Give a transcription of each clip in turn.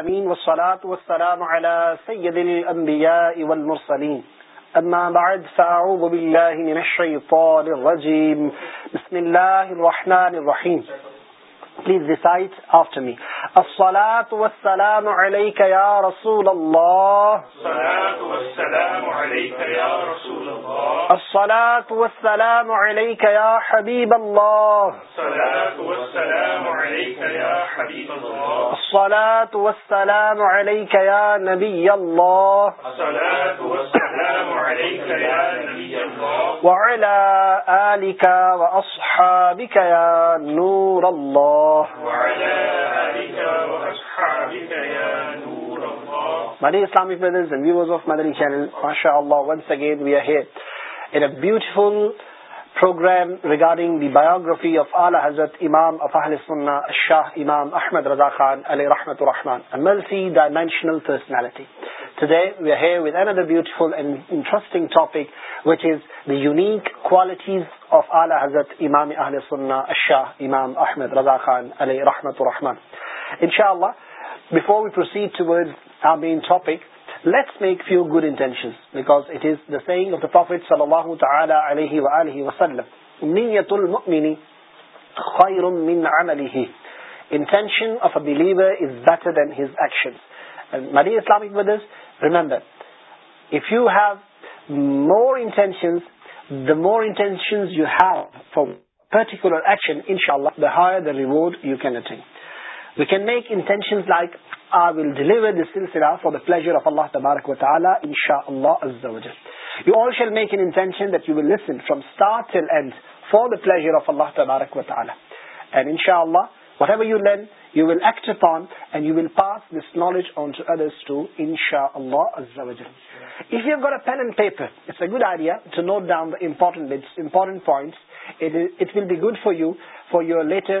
امین والصلاة والسلام على سید الانبیاء والمرسلین اما بعد فاعوذ باللہ من الشیطان الرجیم بسم اللہ الرحمن الرحیم پلیز ریسائٹ آفٹر می الصلاۃ والسلام علیک یا رسول اللہ الصلاۃ والسلام علیک یا رسول اللہ الصلاۃ والسلام علیک حبیب علیک یا حبیب اللہ الصلاۃ والسلام علیک اللہ الصلاۃ والسلام علیک یا نبی اللہ وعلى آلك وأصحابك يا نور الله ویوز اللہ ونٹس ب programme regarding the biography of اعلی حضرت امام افاہل سنہ شاہ امام احمد رضا خان علیہ multi dimensional personality today we we here with another beautiful and interesting topic which is the unique qualities of اعلی حضرت امام اہل سنہ شاہ امام احمد رضا خان علیہ رحمۃ الرحمان شاء اللہ before we proceed to word our main topic make few good using more پر ان شاء اللہ good for you for you later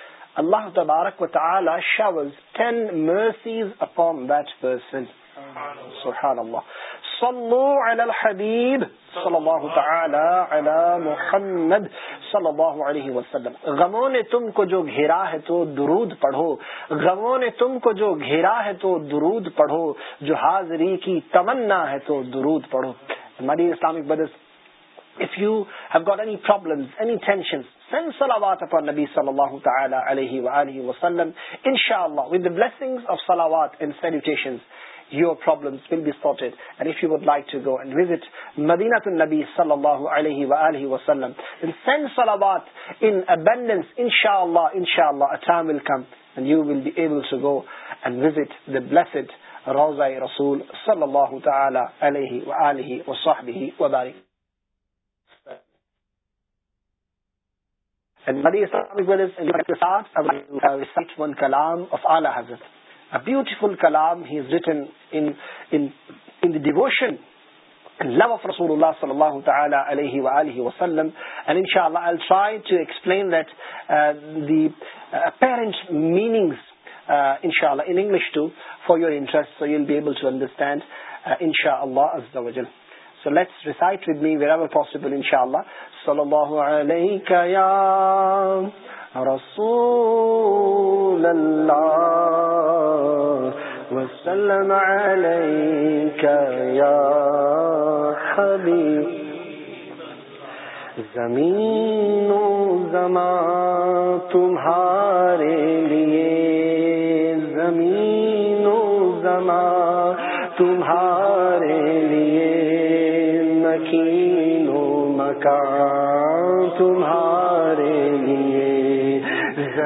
اللہ تبارک و تعلیم علیہ وسلم غم و تم کو جو گھیرا ہے تو درود پڑھو غم و نے تم کو جو گھیرا ہے تو درود پڑھو جو حاضری کی تمنا ہے تو درود پڑھو ہماری Islamic Badr if you have got any problems, any tensions, send salawat upon Nabi sallallahu ta'ala alayhi wa alihi wa sallam. Inshallah, with the blessings of salawat and salutations, your problems will be sorted. And if you would like to go and visit Madinatul Nabi sallallahu alayhi wa alihi wa sallam, then send salawat in abundance, inshallah, inshallah, a time will come and you will be able to go and visit the blessed Rauza-i Rasul sallallahu ta'ala alayhi wa alihi wa sahbihi wa barik. بیوام rate meanings ان شاء اللہ English to for your interest understand So let's recite with me so let recite read me where possible ان شاء اللہ خبر زمین و زمان تمہارے لیے زمین و زمان تمہارے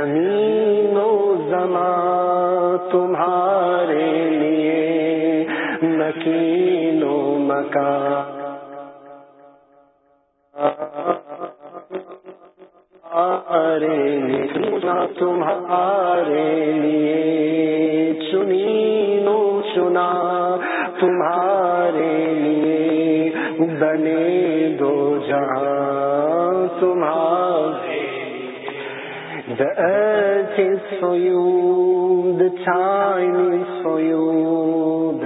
زمین و زماں تمہارے لیے مکین و مکان تمہارے لیے چنی نو چنا تمہارے لیے بنے دو جہاں تمہارے اچھی سوئ چان سوئل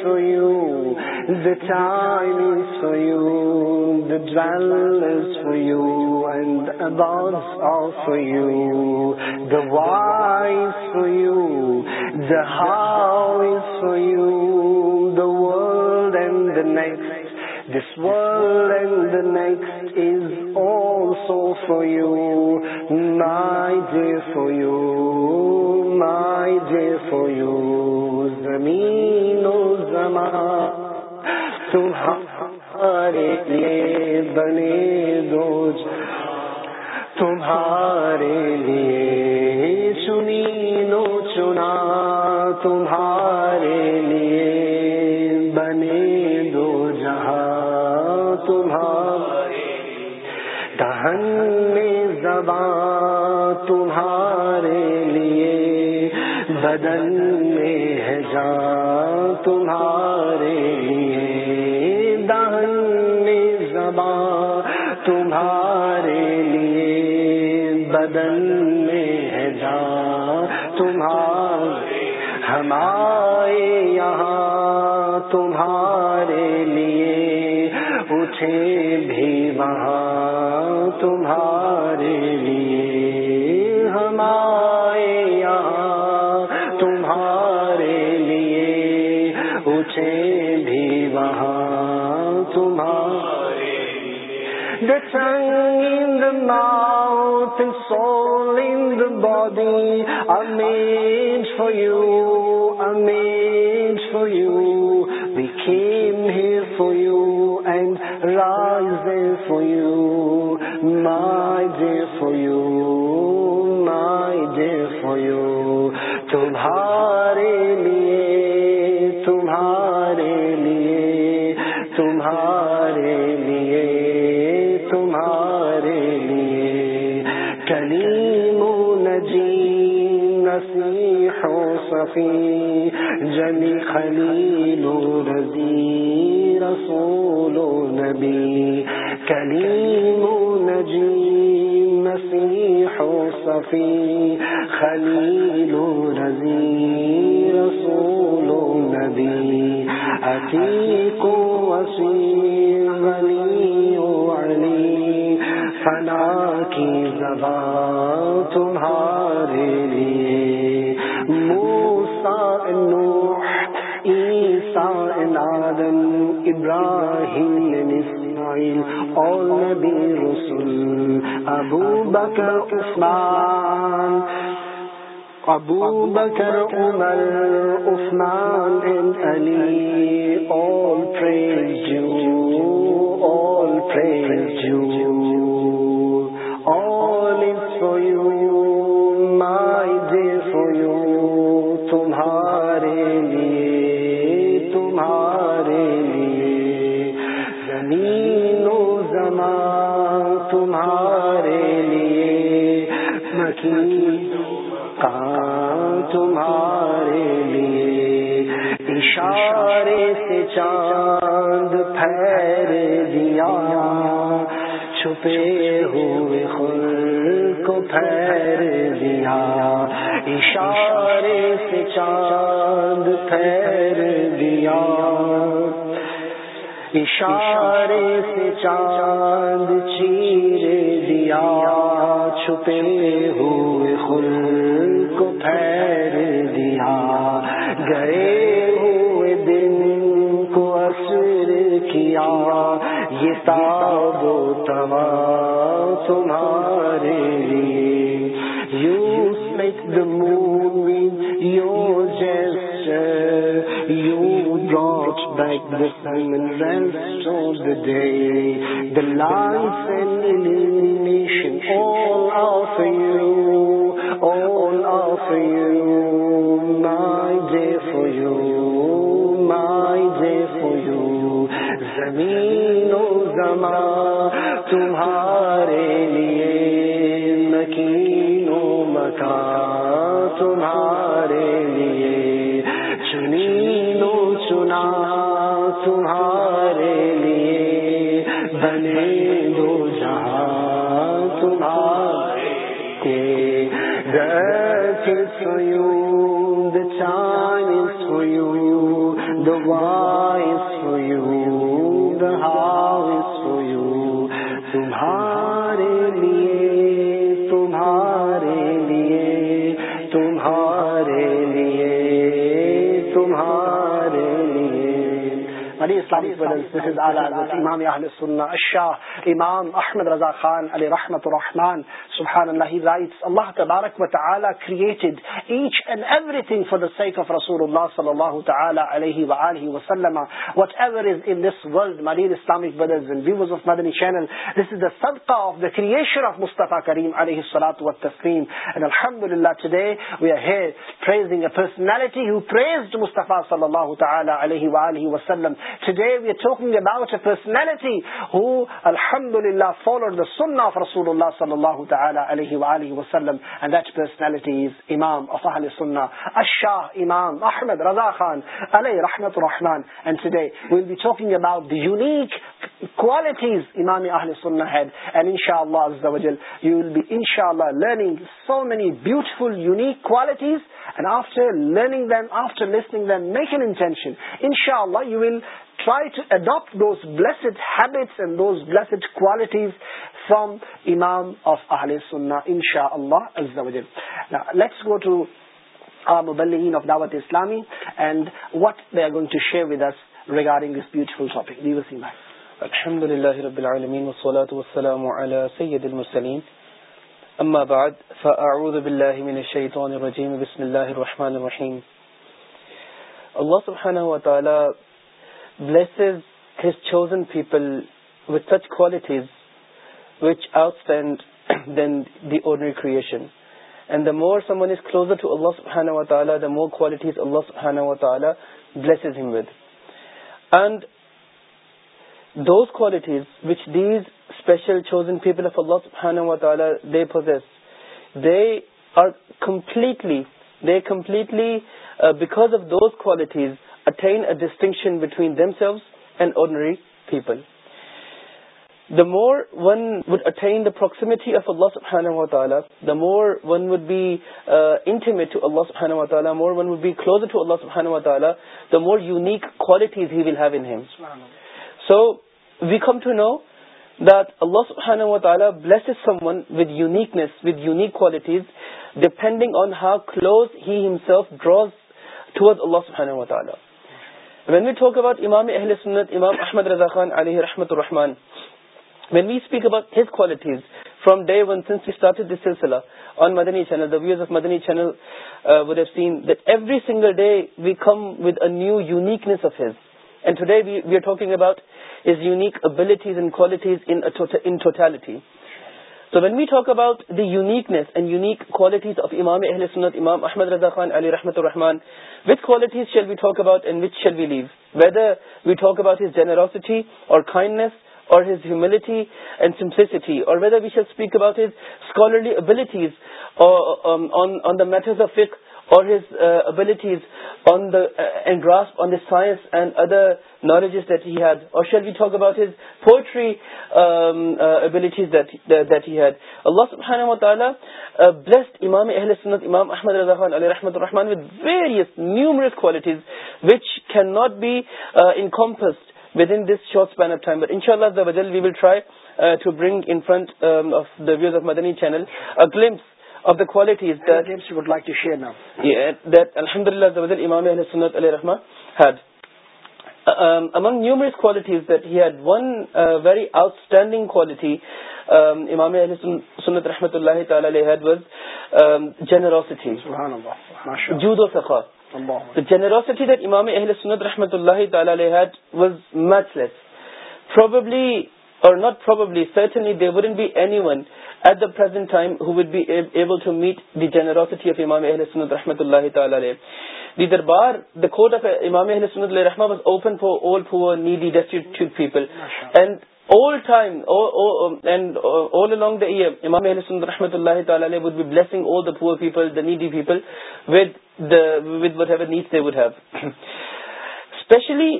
سوئڈ داس آف دا وائی سوئ سوئلڈ and the next this world next is O so so you نائی جے سو نائ جے سو زمین تمہارے لیے بنے دو تمہارے لیے چنی نو چنا تمہارے دہن میں زبان تمہارے لیے بدن میں ہے جان تمہارے لیے دہن میں زبان تمہارے لیے بدن میں ہے جان تمہارے ہمارے یہاں تمہارے لیے اٹھے بھی وہاں تمہارے لیے یہاں تمہارے لیے اچھے بھی وہاں تمہارے سات سول باڈی امیرو امیر ہو سو اینڈ راز فو مائی یو مائی ف مائ یو تمہارے لیے تمہارے لیے تمہارے لیے تمہارے لیے کلیم نجی نصیح و صفی سفی خلیل و رضی رسول و نبی کلیم صفی خلیل و رضی رسول و نبی عتیق و وسیم غلی و علی فنا کی زبان تمہارے لیے رسول ابو بکر عثمان ابو بکر عمر عثمان all praise you all praise you تمہارے لیے اشارے سے چاند پھیر دیا چھپے ہوئے خل کو پھیر دیا اشارے سے چاند پھیر دیا اشارے سے چاند چیر دیا چھپے ہوئے خل ہوئے دن کو کیا یہ تاب و تمہارے لیے you all sun for they all are for you. مائی مائز فو زمین و زمان تمہارا تعالیٰ حضرت امام اہل سنہ الشاہ امام احمد رضا خان علیہ praising a personality who praised Mustafa اللہ تعالی personality who alhamdulillah followed the sunnah of Rasulullah sallallahu ta'ala alayhi wa alayhi wa sallam and that personality is Imam of Ahl sunnah Ash-Shah Imam Ahmed Raza Khan alayhi rahmatu rahman and today we'll be talking about the unique qualities Imam Ahl sunnah had and inshallah azza wa jal you will be inshallah learning so many beautiful unique qualities and after learning them after listening them make an intention inshallah you will try to adopt those blessed habits and those blessed qualities from Imam of Ahle Sunnah, insha'Allah Azza wa Jal. Now, let's go to our Muballiheen of Dawat Islami and what they are going to share with us regarding this beautiful topic. We will see that. Alhamdulillahi Rabbil Alameen wa salatu wa salamu ala Sayyidil Musaleen. أما بعد فأعوذ بالله من الشيطان الرجيم بسم الله الرحمن الرحيم الله سبحانه وتعالى blesses his chosen people with such qualities which outstand then the اونی کرشن and the more some was close to Allah فن تعالیٰ دا مور کوالٹیز اللہ فن تعالیٰ بلیسز اینڈ دوز کوچ these special chosen people of Allah فن تعالیٰ دزسٹ they are completely they completely because of those qualities اٹہ a distinction between themselves and ordinary people the more one would attain the proximity of Allah صفحانہ the more one would be intimate to Allah صفحانہ مطالعہ more one would be close to Allah صفحانہ مطالعہ the more یونیکالٹیز he will have an ہم سو وی come to know that اللہ صفحان و تعالیٰ bless some one with uniqueness with unique qualities depending on how close himself draws to it Allah صفحانہ مطالعہ when we talk اباؤ امام اہل سنت امام احمد رضا خان علی رحمت الرحمان وین وی اسپیک اباؤٹ ہزار فرام ڈے ون سنس ویٹارٹ دس سلسلہ on Madani Channel the views of Madani Channel would have seen every single day we come with a new uniqueness of his and today we are talking about unique abilities اینڈالٹی so when we talk about the uniqueness and unique qualities of امام اہل سنت امام احمد رضا خان علی رحمت الرحمان وت qualities shall we talk about and which shall we leave whether we talk about his generosity or kindness or his piety and sanctity or whether we shall about his scholarly abilities of فک or his abilities on the and گراف on the science and other knowledges that has or that had Allah blessed امامی اہل سمند امام احمد الرحمن علیہ رحمۃ الرحمان with various new moralities which can not be encompassed within this short span of time but ان شاء اللہ دا بدل we will try to bring in fronts very outstanding امام رحمۃ اللہ جود و صفات جنروسٹی دیٹ امام اہل رحمۃ اللہ اور notably search net we any one at دازینٹ would be able رحمت اللہ رحمتہ اللہ تعالی would be blessing view especially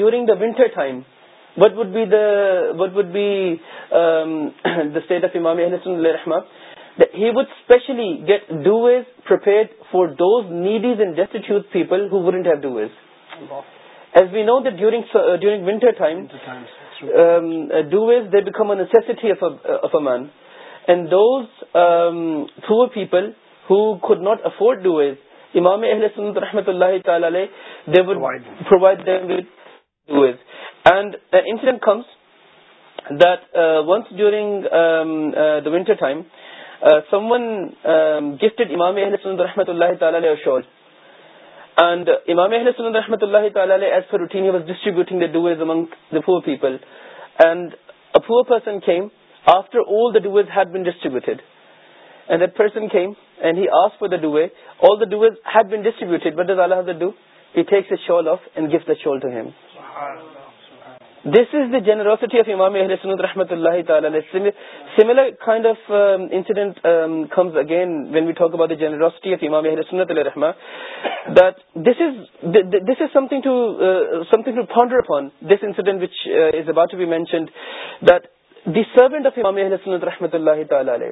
during the winter time what would be what would be the state of امامیلحم he would especially get duvets provided for those needies and destitute people have duvets as we know دیور during winter time duvets they become necessities people who could not afford do as امام اہل صُن الرحمت اللہ تعالیٰ they would provide them with duvets and in its that once during the winter time some one gift امام علیہ الرحمۃ اللہ شال and امام علیہ وسلم رحمتہ اللہ تعالی easings the poor people puran after this is the generosity of امام سنت رحمۃ اللہ تعالی similar kind of incident comes again when we talk about امام سنت that this is something to something to founder phone this about to be mentioned of امام رحمۃ اللہ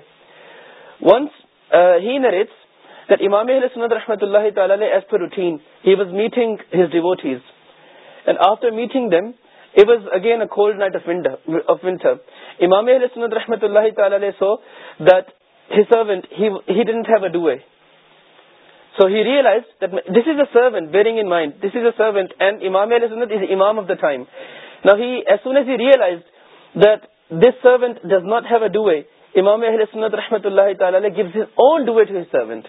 once he he was meeting his devotees. And after meeting them, it was again a cold night of of wonder امام علیہ رحمت اللہ heat he so he realise this is a servant bearing in mind this is a servant and امام علیہ امام of the time نو سونے that this servant does not have a do a امام علیہ رحمۃ اللہ تعالی گیوز ہز اون ڈوئیٹ سروینٹ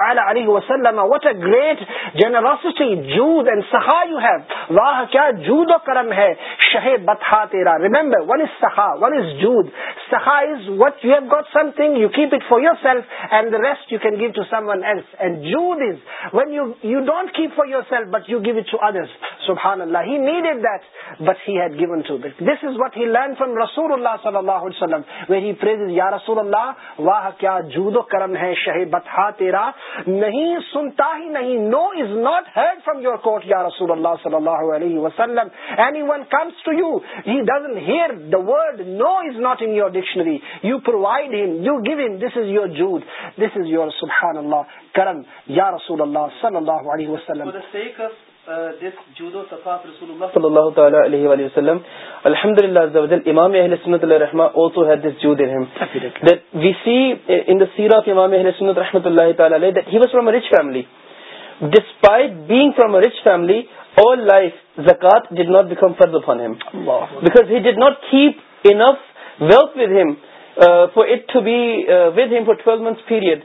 تعالی علیہ وسلم what a great generosity جود and سخا you have واہ کیا جود و کرم ہے شہ بتھا تیرا remember what is سخا what is جود سخا is what you have got something you keep it for yourself and the rest you can give to someone else and جود is when you you don't keep for yourself but you give it to others subhanallah he needed that but he had given to this this is what he learned from Rasulullah sallallahu alayhi wa sallam where he praises Ya Rasulullah واہ کیا جود و کرم ہے شہ بتھا تیرا نہیں سنتا ہی نہیں no is not heard from your court یا رسول اللہ صلی اللہ علیہ وسلم any one comes to you he doesn't hear the word no is not in your dictionary you provide him you give him this is your جود this is your سبحان اللہ کرم یا رسول اللہ صلی اللہ علیہ وسلم صلی اللہ علیہ وسلم الحمد اللہ علیہ وی سی دا سیر آف امام علیہ رحمت اللہ بیکازی ڈاٹ کیپ انف ویلک with him for it be with for ٹویلوس period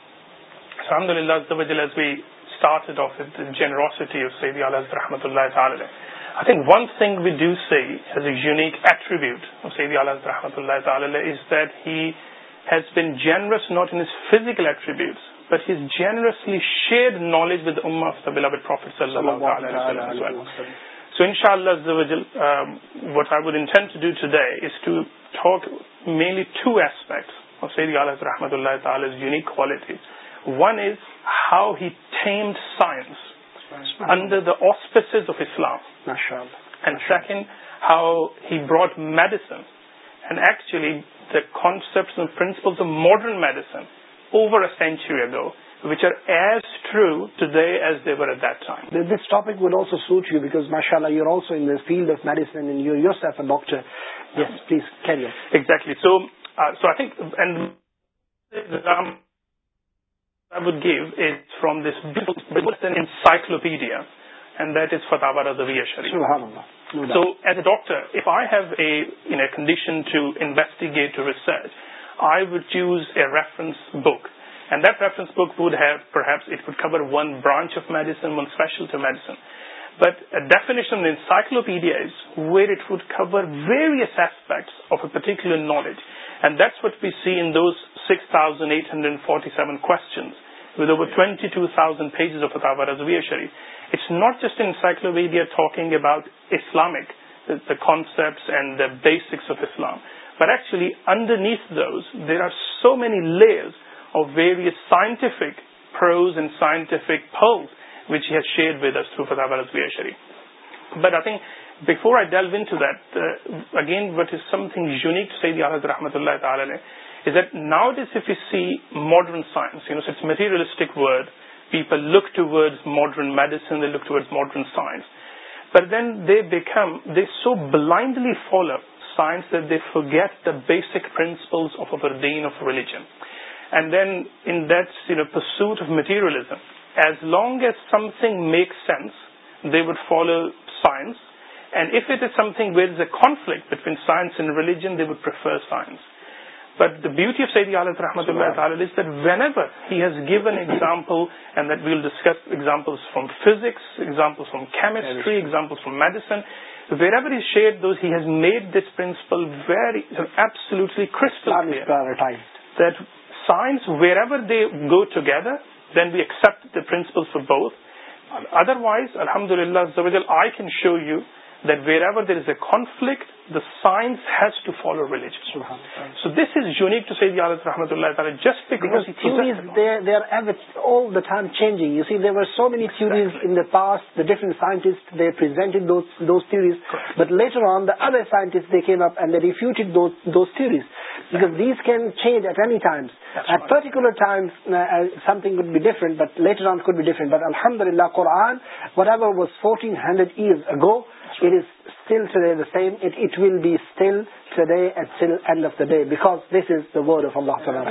Alhamdulillah للہ as we started off with the generosity of Sayyidi Allah rahmatullahi ta'ala I think one thing we do see as a unique attribute of Sayyidi Allah rahmatullahi ta'ala is that he has been generous not in his physical attributes but he's generously shared knowledge with the ummah of the beloved Prophet sallallahu alaihi wasallam as well. So inshallah um, what I would intend to do today is to talk mainly two aspects of Sayyidi Allah rahmatullahi ta'ala's unique qualities One is how he tamed science under the auspices of Islam. MashaAllah. And second, how he brought medicine and actually the concepts and principles of modern medicine over a century ago, which are as true today as they were at that time. This topic would also suit you because, mashallah, you're also in the field of medicine and you're yourself a doctor. Yes, please, carry on. Exactly. So uh, I think, um, I would give is from this beautiful encyclopedia, and that is Fatawā Razaviya Sharif. So, as a doctor, if I have a condition to investigate, to research, I would choose a reference book, and that reference book would have, perhaps it would cover one branch of medicine, one specialty of medicine. But definition سائکلوپیڈیا various aspects of a particular knowledge and that's what we Cs six thousand eight hundred forty سیونچنٹی not just encyclopedia the concept and the basics of Islam but actually underneath درز there are so many layers of various scientific فروز and scientific which share ویسو شریف but I think before it again what is some thing آزاد رحمت اللہ تعالیٰ نے modern medicine then they دیکم they so blindly follow up get the basic principle of own religion and then انٹ says پر As long as something makes sense, they would follow science. And if it is something where there's a conflict between science and religion, they would prefer science. But the beauty of Sayyidi Alad Rahmatullah Ta'ala is that whenever he has given example, and that we'll discuss examples from physics, examples from chemistry, examples from medicine, wherever he shared those, he has made this principle very, absolutely crystal clear. That science, wherever they go together, then we accept principle for both otherwise الحمد للہ can sure you that wherever there is a conflict science has to follow religion so this is unique to سید رحمتہ اللہ جسٹریز are so many theories اناٹرنٹ سائنٹسٹریز later on the ادرسٹ ریفیوڈریز because these can change at at پرٹیکس but لیٹرنٹ but الحمد للہ کور are what was fourteen hundred years go it still will be اسٹلڈ of the day because Allah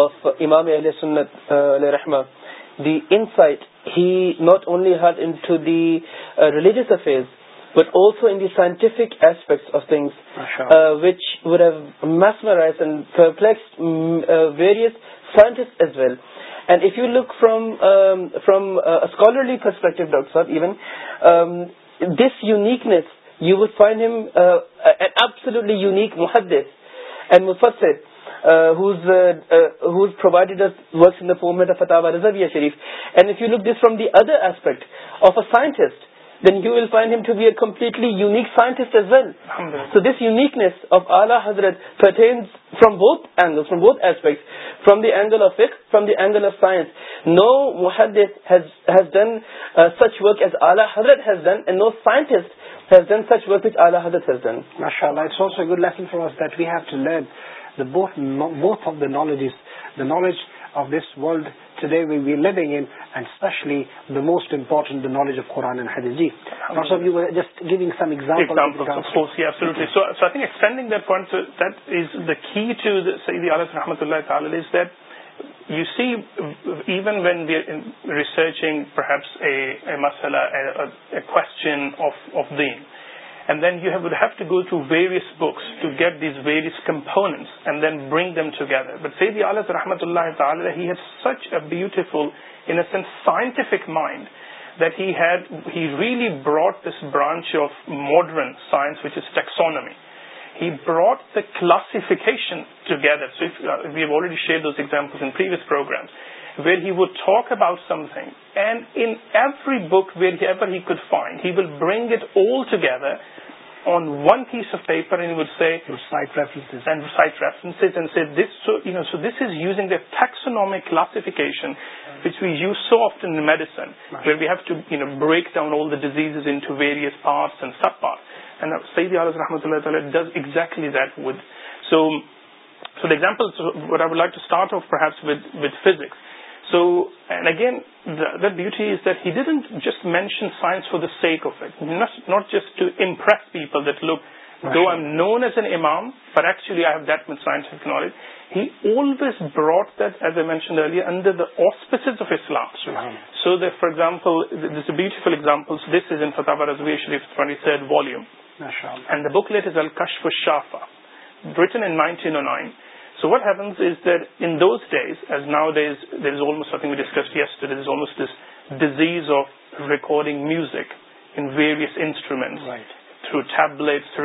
of امام علیہ سنت علیہ رحمت دی انٹ اونلی ہر انو the religious affairs but also in the scientific aspect of things which would have میسمائزلیکس various scientist as well and if you look from from scholarly perspective ڈاک صاحب even this uniqueness you would find him ایبس محدس and مفس provided وک the فورمنٹ فتح رزویہ شریف and if you look this from the other aspect of a scientist then you will فائنڈسٹ ویلیکنیسرت حضرت موسٹنٹ نالج جیسٹ سوٹینڈنگ پوائنٹ سعید آل رحمۃ اللہ تعالیز دو سی even when they are researching کو And then you would have to go through various books to get these various components and then bring them together. But Sayyidi Alas rahmatullahi ta'ala, he had such a beautiful, in a sense, scientific mind that he really brought this branch of modern science, which is taxonomy. He brought the classification together. So uh, we have already shared those examples in previous programs, where he would talk about something, and in every book wherever he could find, he will bring it all together فیکسمکیشن break down all the disease رحمۃ اللہ with so for example آفس with physics so and again بوٹھی is that he doesn't just mention science for the sake of it not just to impress people that look do M known as an امام but actually I have that means science knowledge he always Broad that as I mention early under آٹسپس of Islam so that for example beautiful example this is in فتح شریف twenty third volume the book late is الشف شافا ریٹنٹین so witness ناؤزنگ discuss yes آلمو disease of recording music instrument through tablet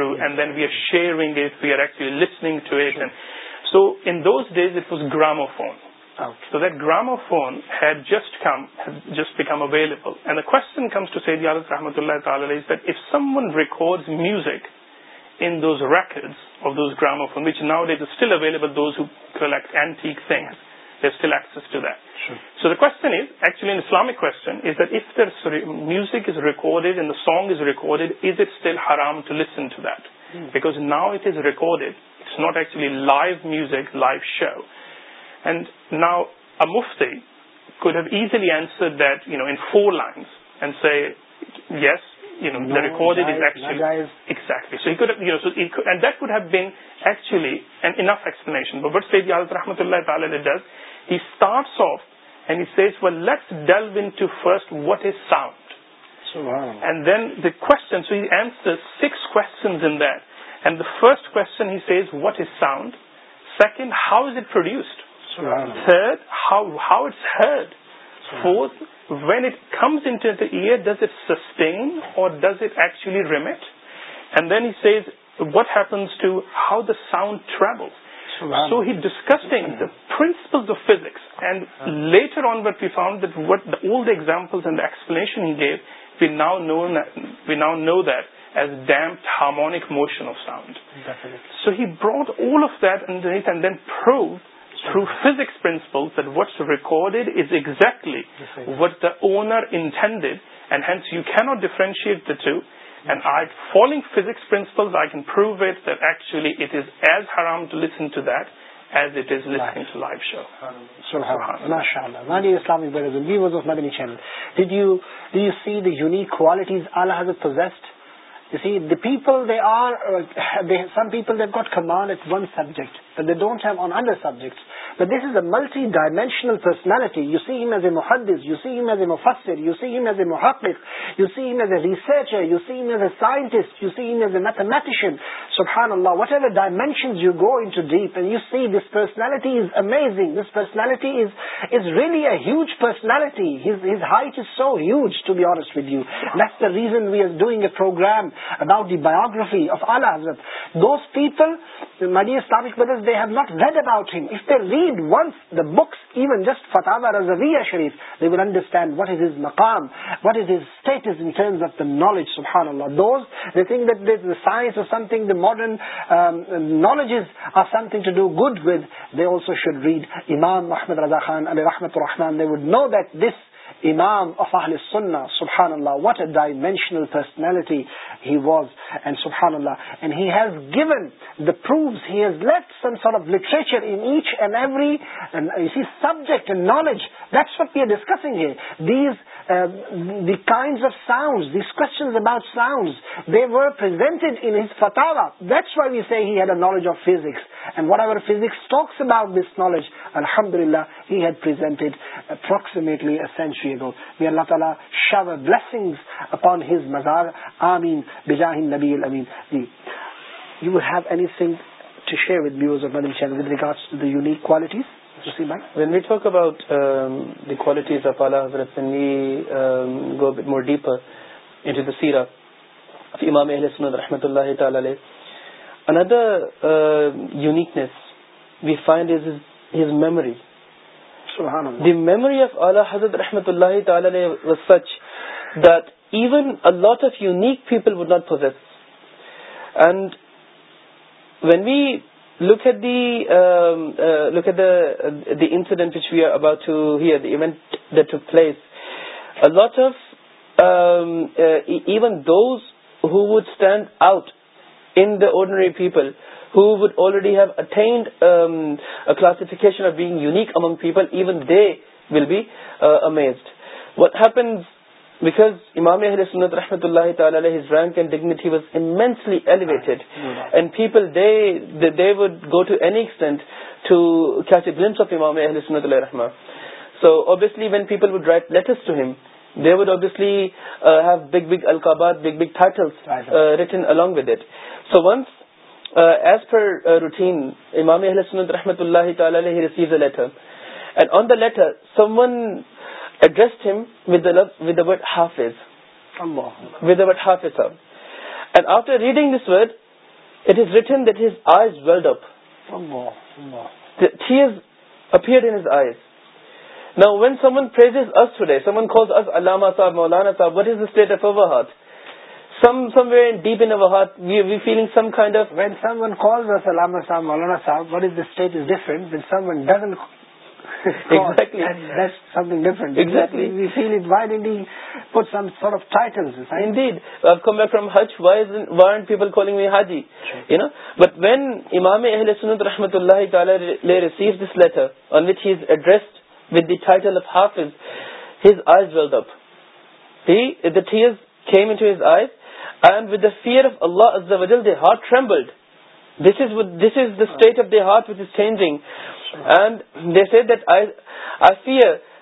we are sharing so those days was gramophone gramophone just become available comes to سید رحمۃ اللہ تعالی some one record music music now is recorded ناٹلی life music live Shiv and ناؤف دزیلیٹ you know for line yes رحمۃ اللہ to first what is sound and then the کو six کونڈ the first concerns what is sound second how is it produced third how how is heard fourth When it comes into the ear, does it sustain or does it actually remit? And then he says, what happens to how the sound travels? So he's discussing the principles of physics. And uh-huh. later on what we found that what all the examples and the explanation he gave, we now know that as damped harmonic motion of sound. Definitely. So he brought all of that underneath and then proved through فس principle that what recorded is exactly what the owner indeed and hence you canoe differentiate and I following physics I pro ودلی it is ارام to listen to that as it life qualities پیپلٹ have on other subject this is a multi dimensional personality you see N as a محدد you Cs افسر you see him as a محافظ you seven as a researcher you see N as اائنسٹ you سیونٹیشنسٹ with you law reason we are doing اوگرام about the biography of آلزل read once the books even just فتح شریف they would understand what is is مقام what is is is انس of the knowledge سوزنگ the modern knowledge is are something to do good with they also should read امام رحمد رضا خان علیہ رحمۃ الرحمن they would know that this امام افاہل سُننا سبحان اللہ what dimensional personality he was and سبحان اللہ and has given the pros ہیٹریچر each and every subject knowledge what beer discussing these دیائنڈ of sound this about sound the ورزینٹ فتح had a knowledge of physics whatever this knowledge الحمد اللہ had اپراکلی اللہ تعالیٰ upon مزار بجاین you have anything to share وتھزارڈ یونیک کو when we talk about the qualities of الحضر سیرا امام رحمت اللہ اندر uniqueness we find memory the memory of اللہ حضرت رحمت اللہ تعالی was such that even lot of unique people what پوز and when we Look at um, uh, the incident which we are about to hear, the event that took place. A lot of um, uh, even those who would stand out in the ordinary people, who would already have attained um, a classification of being unique among people, even they will be uh, amazed. What happens because امام علیہ سمت رحمۃ اللہ تعالی rank and dignity was really elevated would go to any extent of امام علیہ so obviously when people would address to him they would obviously have big big القاباد big big titles written along with it so once as per routine امام علیہ رحمۃ اللہ receive a letter and on the letter some one addressed him with with ابٹ ہاف از with ابٹ ہافز صاحب and after reading this would it is written that is eyes welled up eyes know when some فریز سمنز علامہ صاحب مولانا صاحب what is the state of heart some some when deep heart when سمز مولانا صاحب what is that is different اہل سنت رحمت اللہ which has addressed with of eyes his eyes and with the fear of Allah is the وڈل they ہارٹلڈ this is the state of the heart which is change on the the the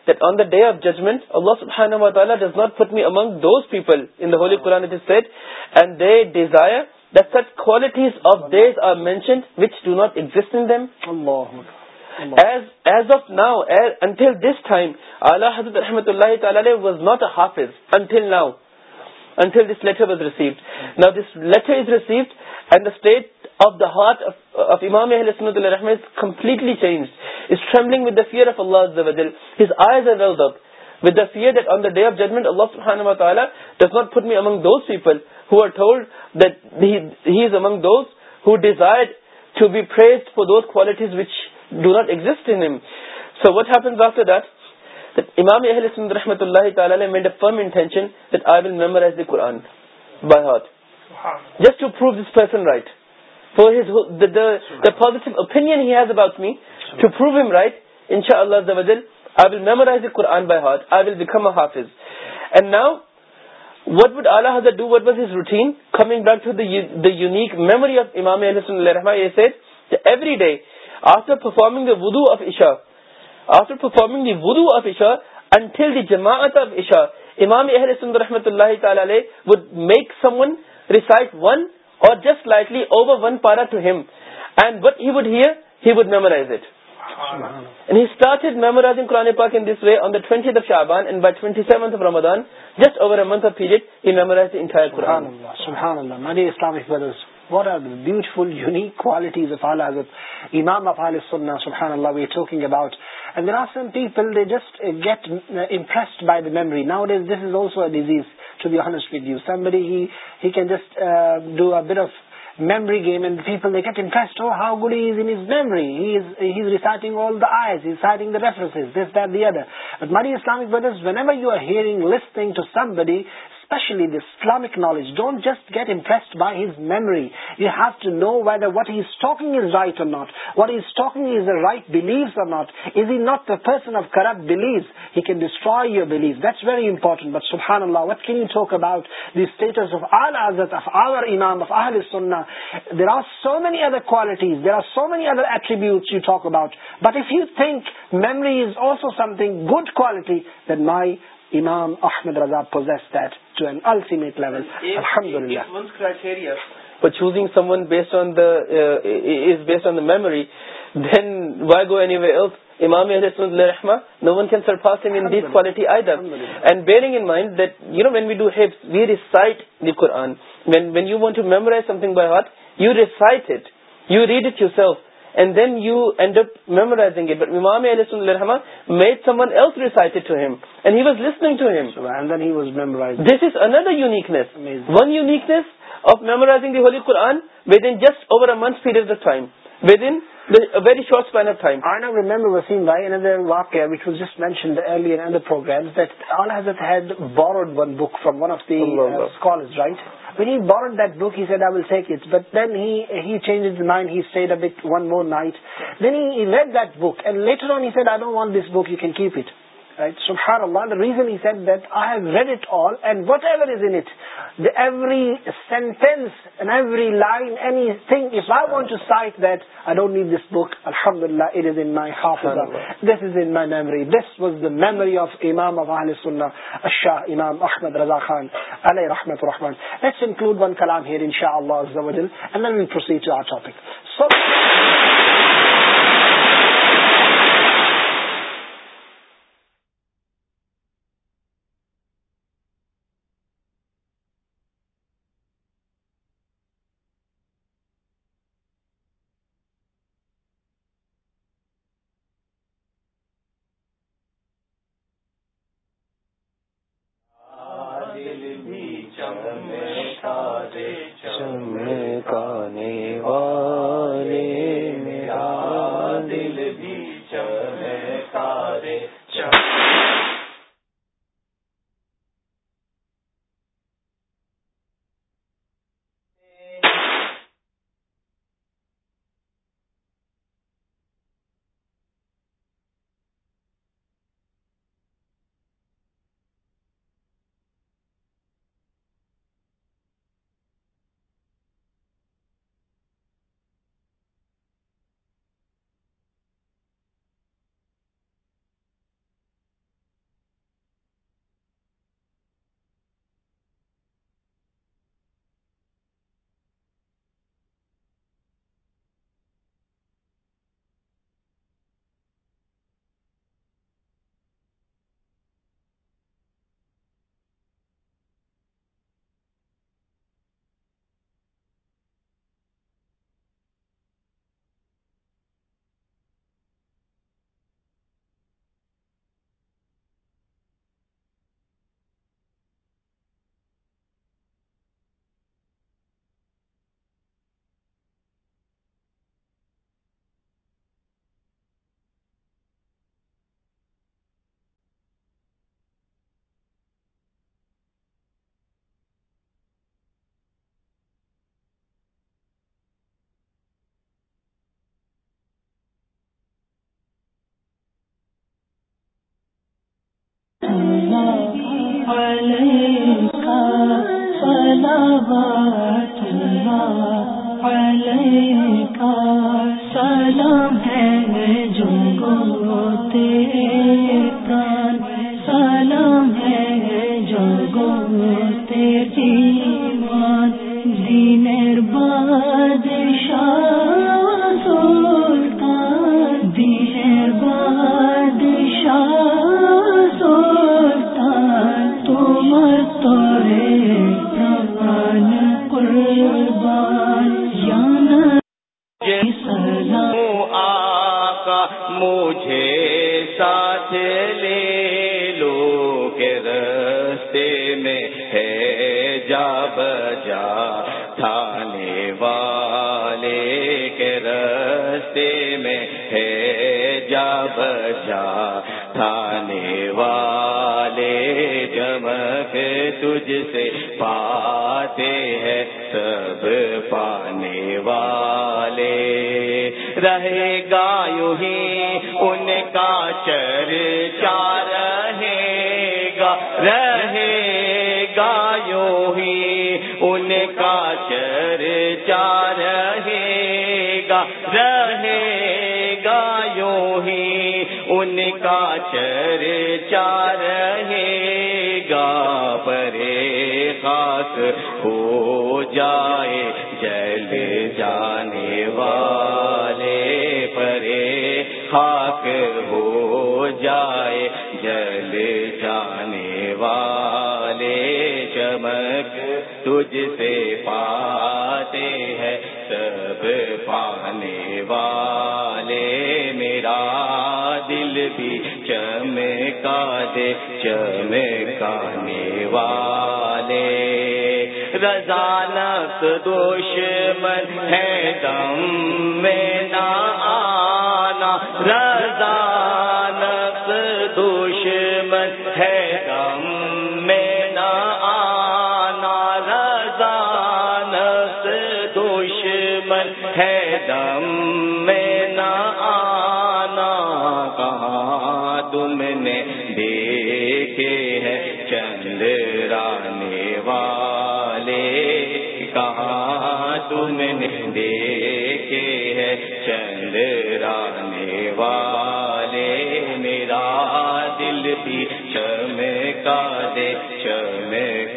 the the day of judgment میم and qualities of these are mentioned which do not exist of now until this time اعلیٰ حضر رحمت اللہ was ناٹز ناؤل this letter was received now this letter امام اہل رحمت اللہ نے ایفٹر آفٹر پرفارمنگ آف ایشا جماعت آف ایشا امام اہل would make some one recite one or just lightly over one پارا ٹو ہم اینڈ میمورائز اٹارٹی جسٹ منتھ آف پیریڈ اللہ یونیکٹیز نام افناان اللہ ویز ٹاکنگ گیٹرسڈ بائی دا میمری نا this is also a disease just ڈوڈ memory gain and people the get interest who how good انز memory has reciting all this the reference this ددر Islamic brothers when M you are hearing listening some بڑی Islamic knowledge don't just get impressed by his memory you have to know Veda وٹنگ is right or not what is talking is ارائٹ believes or not is is not درسن of corrupt believe you can ڈسٹرلیز very but شمحان اللہ what کی there are so many ادرٹیز there are so مینٹس but if you think memories also something good quality then my choosing some one based on based on the memory then why go if امامسٹی I there and bearing in mind when we do we recite when you want to memorize something by what you recite it you read it yourself and then you and اوورٹس When he borrowed that book, he said, I will take it. But then he changed his mind. He stayed a bit one more night. Then he read that book. And later on he said, I don't want this book. You can keep it. Memory of امام اباہ شاہ امام احمد رضا خان علیہ one کلام اللہ باپ جب تھانے والے جب تجھ سے پاتے ہیں سب پانے والے رہے گا ہی ان کا چر چار رہے گا رہے گا ہی ان کا چر چار رہے گا رہے ہی ان کا چر چار رہے گا پرے خاک ہو جائے جل جانے والے پرے خاک ہو جائے جل جانے والے چمک تجھ سے پاتے ہیں پانے والے میرا دل بھی چمکا دے چمکانے والے رضانت رضانک دوش مت ہے دم میں نانا رضانک دوش مت ہے دما کہاں تم نے دے کے ہے چند رانے والے کہاں تم نے دے ہے چل رانے والے میرا دل پی چم دے چل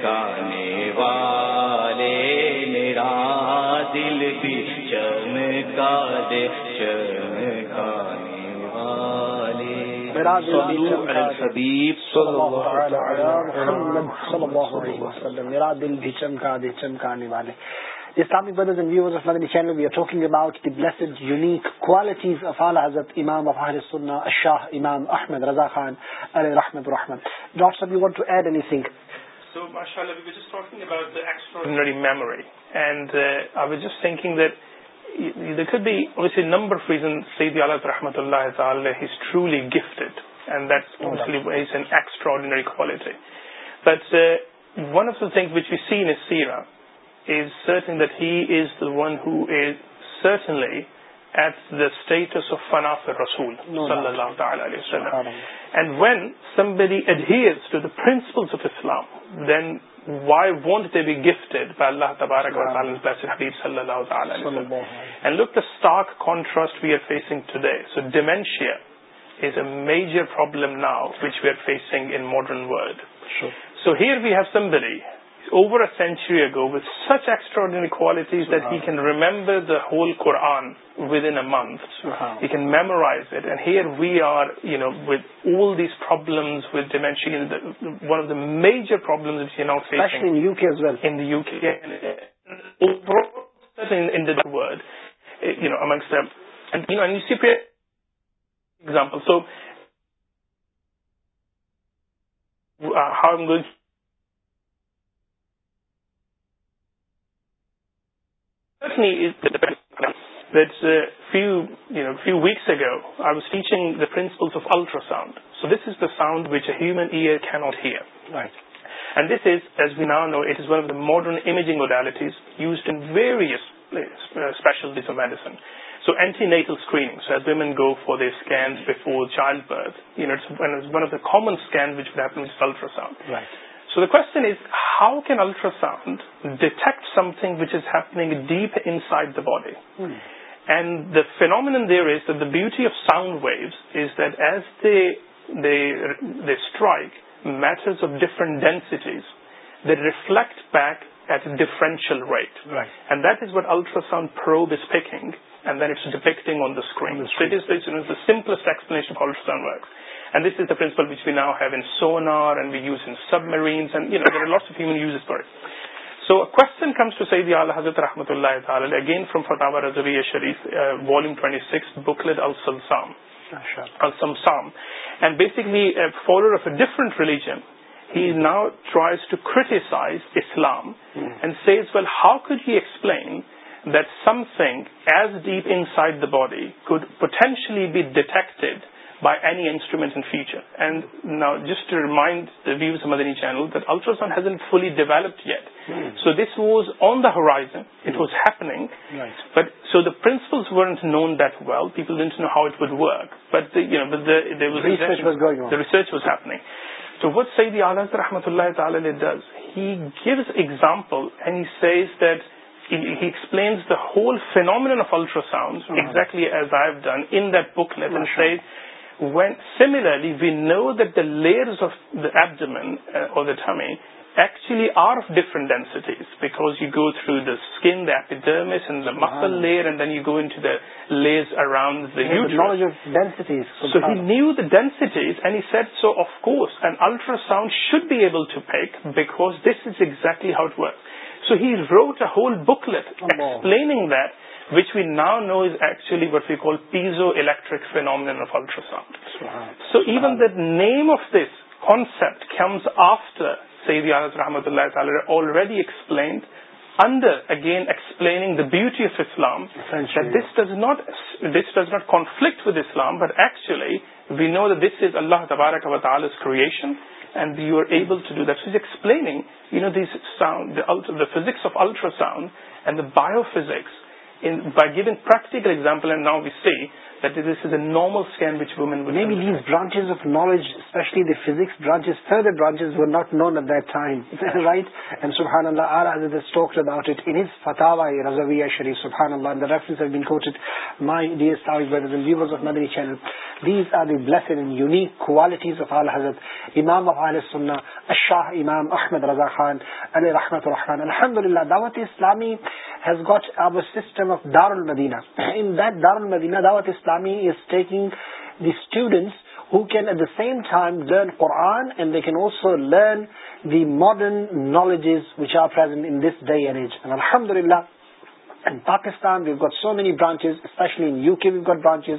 دل فال حضر امام وفاہر سننا شاہ امام احمد رضا خان علیہ the extraordinary memory. رحمت اللہ truly گفٹری quality think we see ناچ he is one who is search in line at the status رسول اللہ and when somebody adheres to the principles of Islam then why want to be gift تبارک حبیب صلی اللہ تعالیٰ and look the stark contrast we are facing today so dementia is a major problem now which we are face modern world so here we have somebody over a century ago with such extraordinary qualities that he can remember the whole کون within month you can memorize it and here we are you know with all these problem one of the major problem example so how go is that uh, few weeks ago, I was teaching the principles of ultrasound. So this is the sound which a human ear cannot hear. Right. And this is, as we now know, it is one of the modern imaging modalities used in various uh, specialties of medicine. So antenatal screening, so as women go for their scans before childbirth, it's one of the common scans which would happen with ultrasound. Right. So the question is, how can ultrasound detect something which is happening deep inside the body? Hmm. And the phenomenon there is that the beauty of sound waves is that as they strike matters of different densities, they reflect back at a differential rate. Right. And that is what ultrasound probe is picking, and then it's depicting on the screen. So it is the simplest explanation of how ultrasound works. س is the principle which we نا have seen are and be use انسمنٹ سوشچن comes to سعید الحضر رحمۃ اللہ again from فتح شریف basically follower of a different religion he now tries to کرسائز Islam says well how could he explain that something as deep inside the body could potentially be detected by any instrument in future and now just remind ultrasound has in fully developed yet so this was on دازن it was happening so داسپلکرنگ so what رحمتہ اللہ تعالی gives examples that he explains the whole phenomenon of ultrasound exactly I done that book Similarly, we know that the layers of the abdomen uh, or the tummy actually are of different densities, because you go through the skin, the epidermis, and the muscle layer, and then you go into the layers around the uterus. The knowledge of densities. So he knew the densities, and he said, so of course, an ultrasound should be able to pick, because this is exactly how it works. So he wrote a whole booklet explaining that which we now know is actually what we call piezoelectric phenomenon of ultrasound so even the name of this concept comes after سعید آزاد رحمتہ اللہ تعالی already explained اڈر again explaining the beauty of Islam this does not this does not conflict with Islam but actually we know the this is اللہ تبارک وطلز کرینڈ we you are able to do this ایسپلینگ you know this the physics of ultrasound and the biophysics by جی one practical example and now ویسے شاہ امام احمد رزا خانحت الرحان الحمد للہ دعوت اسلامی می از ٹیکنگ دی اسٹوڈنٹس ہین at the same time learn Quran and they can also learn the modern knowledges which aren't this ڈی اریج الحمد للہ and Pakistan we've got so many branches specialist branches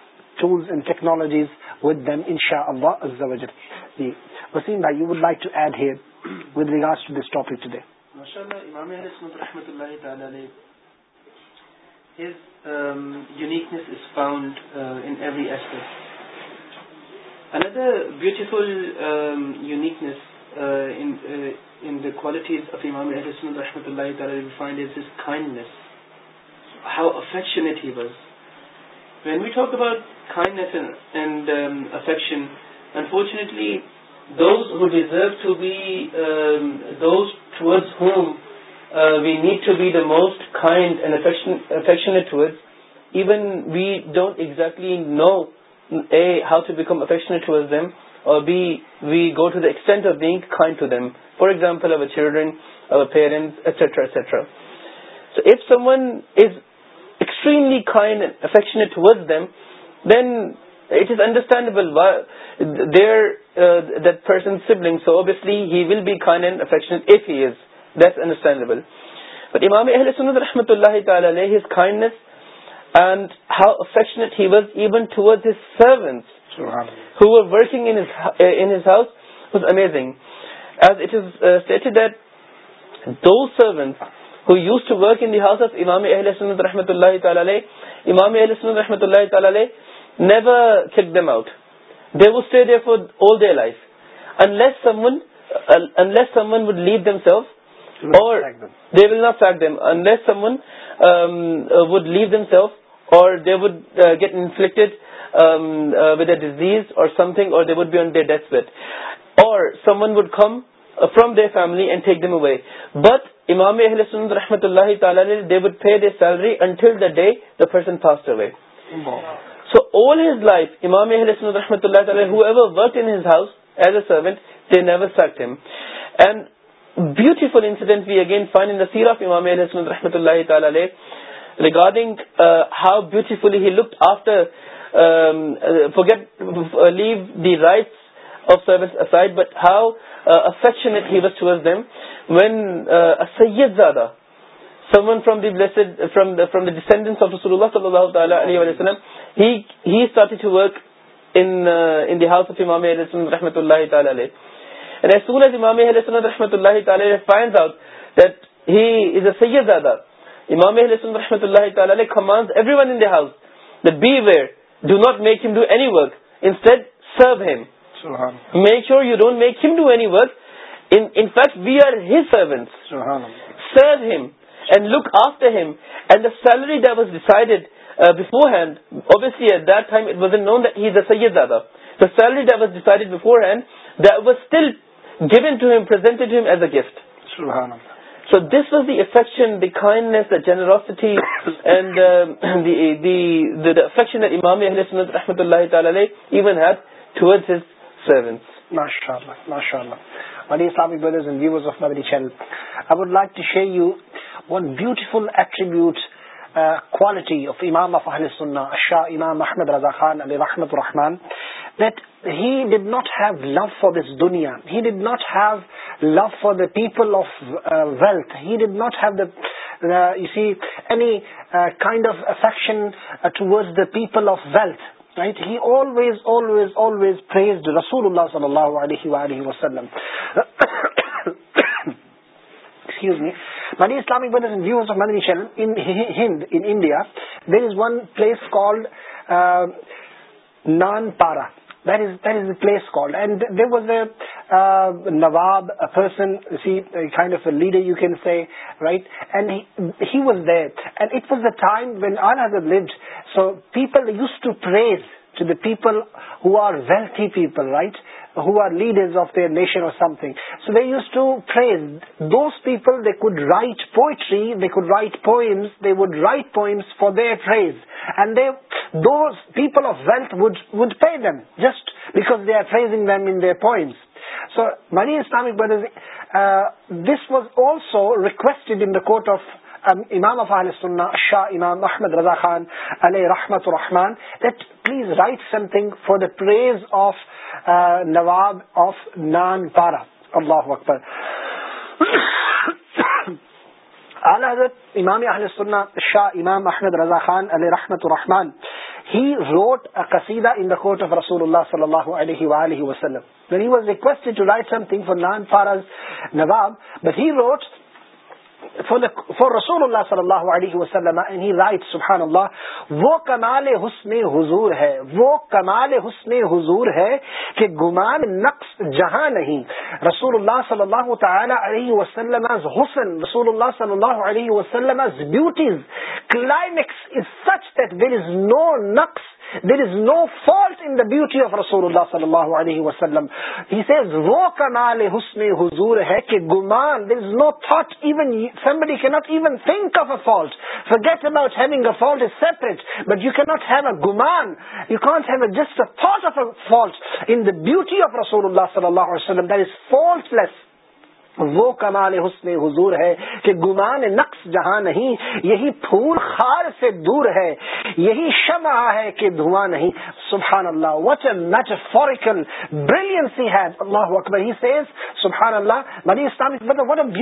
بیونییکس دا کوالٹیز آف امام احسن رحمت اللہ when we talk affection unfortunately we need to be most and affectionate towards even we don't exactly know to become affectionate towards them or extent of being kind to them for example over children over parents etcetera etcetera so if some one is sibling سوسلیٹ ہیڈرسٹینڈیبل امام اہل سن رحمۃ اللہ تعالیز and how affectionate he was even to ورژ his servants who working house amazing as it do sir who use to work in house of امام عہیہ رحمتہ اللہ امام عہلیہ رحمۃ اللہ check them out they would stay for old would leave them self they will not fake them انسن view them self wait inflict ودے disease or something or death one would come family and take them away but امام الرحمۃ اللہ would pay the salary until person passed away so all his life الرحمت they never set him and beautiful int be again fine of امام علیہ وسلم رحمۃ اللہ regarding how بیوٹ look after to get leave the right but how سادہ sir one from دیڈنس اللہ صلی اللہ تعالیٰ امام علیہ وسلم رحمۃ اللہ be where make sure him do any work in fact we are his servants serve him and look after him and the salary was decided before was decided beforehand that was still given to him generosity and so this was the affection this generosity and امامی رحمۃ اللہ تعالی even his شاہ امام محمد رضا خان علیہ وحمۃ الرحمن that he did not have love for the people of wealth he ڈاٹ have the C any kind of affection towards the people of wealth Hind India there is one place Nanpara That is the place called. And there was a uh, Nawab, a person, see, kind of a leader, you can say, right? And he was there. And it was the time when Al Hazrat lived. So people used to praise to the people who are wealthy people, right? who are leaders of their nation or something. So they used to praise those people. They could write poetry, they could write poems, they would write poems for their praise. And those people of wealth would pay them just because they are praising them in their poems. So, many Islamic brothers, uh, this was also requested in the court of Imam if عل سنہ شاہ امام احمد رضا خان علیہ رحمت الرحمان please write something for the praise of Nawab of Nanpara اللہ حضرت امام شاہ امام احمد رضا خان علیہ رحمت الرحمان ہی روٹا ان دا کوٹ آف رسول اللہ صلی اللہ علیہ وسلم for, the, for Rasulullah sallallahu alayhi wa sallam and he writes subhanallah وہ کمال حسن حضور ہے وہ کمال حسن حضور ہے کہ گمان نقص جہاں نہیں رسول اللہ صلی اللہ تعالی علیہ وسلم از حسن رسول اللہ صلی اللہ علیہ وسلم is beauties climax is such that there is no نقص there is no fault in the beauty of رسول اللہ صلی اللہ علیہ وسلم وہ کا نال حسن حضور ہے گمان یو کیو اسٹ فٹ ان بیوٹی آف رسول اللہ صلی اللہ علیہ وسلم دیر از فال پلس وہ کمال حسن حضور ہے کہ گمان نقص جہاں نہیں یہی پھول خار سے دور ہے یہی شمع ہے کہ دھواں نہیں سبحان اللہ وٹ اللہ اللہ اکبر ہی سیز سبحان اسلام مطلب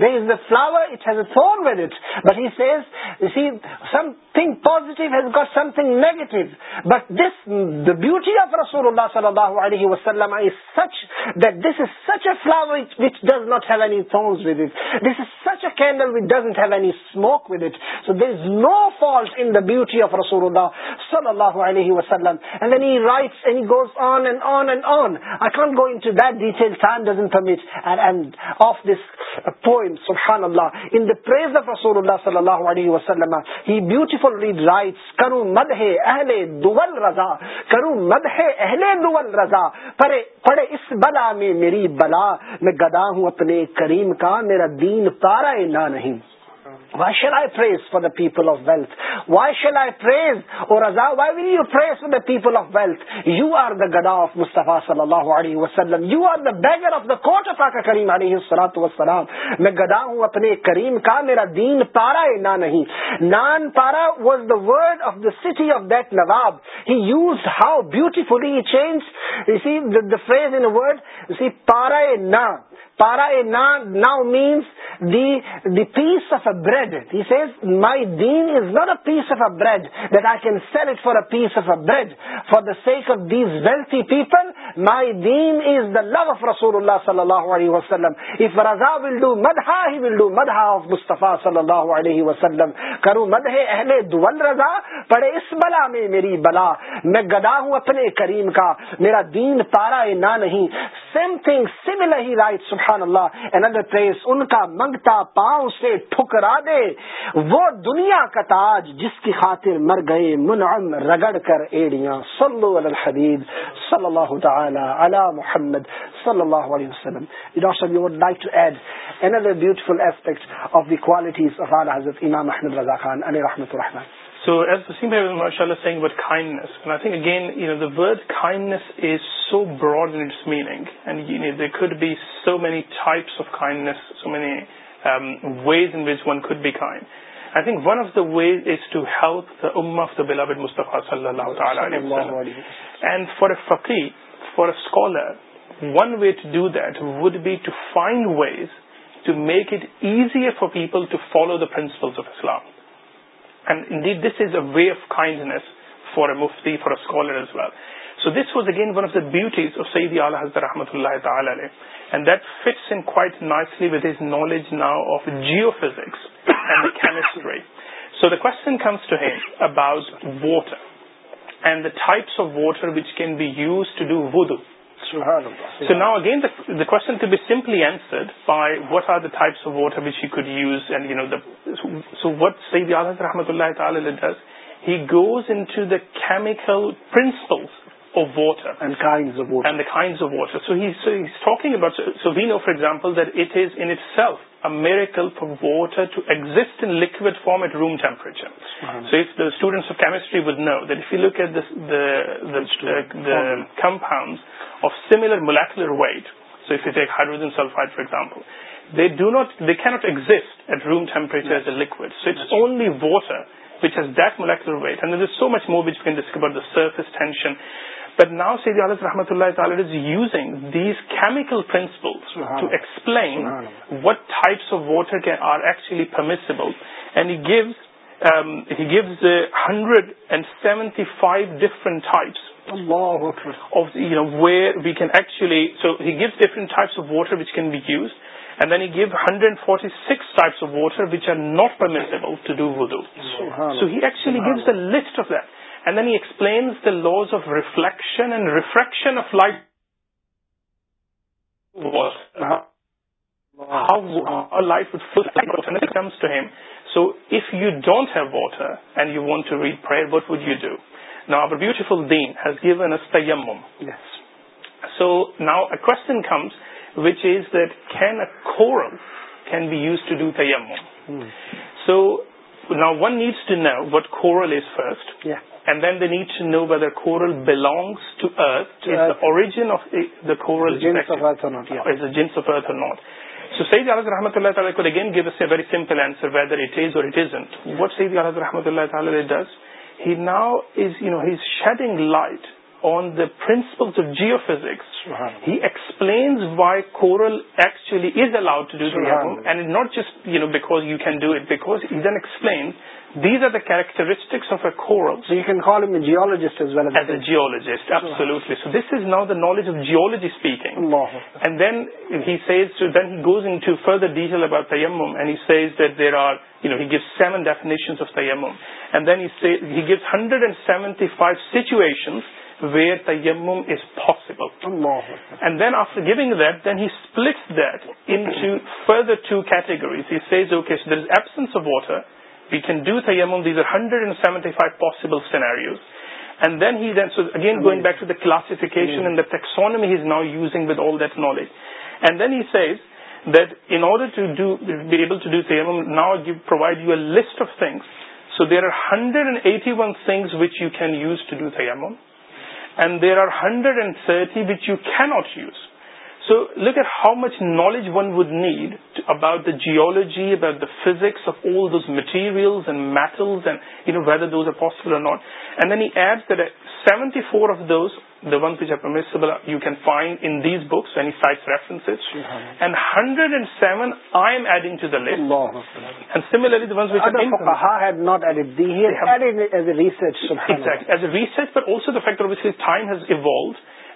there is a flower thing positive has got something negative. But this, the beauty of Rasulullah sallallahu alayhi wa sallam is such that this is such a flower which, which does not have any thorns with it. This is such a candle which doesn't have any smoke with it. So there is no fault in the beauty of Rasulullah sallallahu alayhi wa sallam. And then he writes and he goes on and on and on. I can't go into that detail, time doesn't permit. And, and of this poem, subhanallah, in the praise of Rasulullah sallallahu alayhi wa sallam, he beautifully full rights کروں مد ہے اہل دول رضا کروں مد ہے اہل دول رضا پڑے پڑے اس بلا میں میری بلا میں گدا ہوں اپنے کریم کا میرا دین پارا نہ نہیں سٹی آف دوابلیز نا پارا مینس پیس آف اے پیسل کریم کا میرا دین تارا نہ وہ دنیا کا تاج جس کی خاطر مر گئے منعم رگڑ کر ایڑیاں صلو علی علی الحبیب صلی صلی اللہ اللہ تعالی محمد علیہ وسلم صاحب you you another beautiful aspect of of of the the qualities Hazrat Imam Raza Khan alayhi rahman So so so so as mashallah saying about kindness, kindness kindness, and and I think again, know, know, word is broad in its meaning, there could be many types many ways in which one خود be kind one of the ways is to help Mustafa صلی اللہ and for a فقری for way to do that would be to find ways to make it as for people to follow the principles Islam this is a way of kindness for a مفتی for so this was again one of the beauties of سعیدی رحمتہ اللہ تعالیٰ And that fits in quite nicely with his knowledge now of geophysics and the chemistry. So the question comes to him about water and the types of water which can be used to do voodoo. So now again, the question could be simply answered by what are the types of water which he could use, and you know, what Sayyid Azad Rahmatullahi Ta'ala does, he goes into the chemical principles of water. And kinds of water. And the kinds of water. So he's talking about, so we know, for example, that it is in itself a miracle for water to exist in liquid form at room temperature. Mm-hmm. So if the students of chemistry would know that if you look at the compounds of similar molecular weight, so if you take hydrogen sulfide, for example, they cannot exist at room temperature as a liquid. So it's only water which has that molecular weight. And there's so much more which we can discuss about the surface tension. داؤ سعید عالظ رحمتہ اللہ using these chemical principle to explain what types of water can are actually premise able hundred and seventy five different we کینچلی so he ڈفرنٹس of water which can be used and then he give hundred and forty six types of water which are not premise able gives a list of the And then he explains the laws of reflection and refraction of light. How light would filter when it comes to him. So if you don't have water and you want to read prayer, what would you do? Now our beautiful deen has given us tayammum. Yes. So now a question comes, which is that can a koram be used to do tayammum? Hmm. So now one needs to know what koral is first. Yeah. And then they need to know whether coral belongs to earthen of دور jeans not so سعید الحمد رحمۃ اللہ تعالی again گی very simple whether it or رحمۃ اللہ تعالی does now is you know has shedding light on the principles of geophysics why coral is allowed and not just you know book you can do it back explained these are characteristics of O can جیوال geologically so this is now the knowledge of geology speaking then he goes اندر diesel about there are you know give seven definitions then gives hundred and seventy five situation where is possible then after giving then hates then to further to categories absence of water We can do tayammum. These are 175 possible scenarios. And then he then, so again going back to the classification and the taxonomy he's now using with all that knowledge. And then he says that in order to be able to do tayammum, now I provide you a list of things. So there are 181 things which you can use to do tayammum. And there are 130 which you cannot use. لیکن how much knowledge one would need about the geology about the physics اولز material and metals and you know weathers are possible not and many add seventy four of this one you can find in these books reference and hundred and seven I am adding to the lock سرلیٹر as a such the factor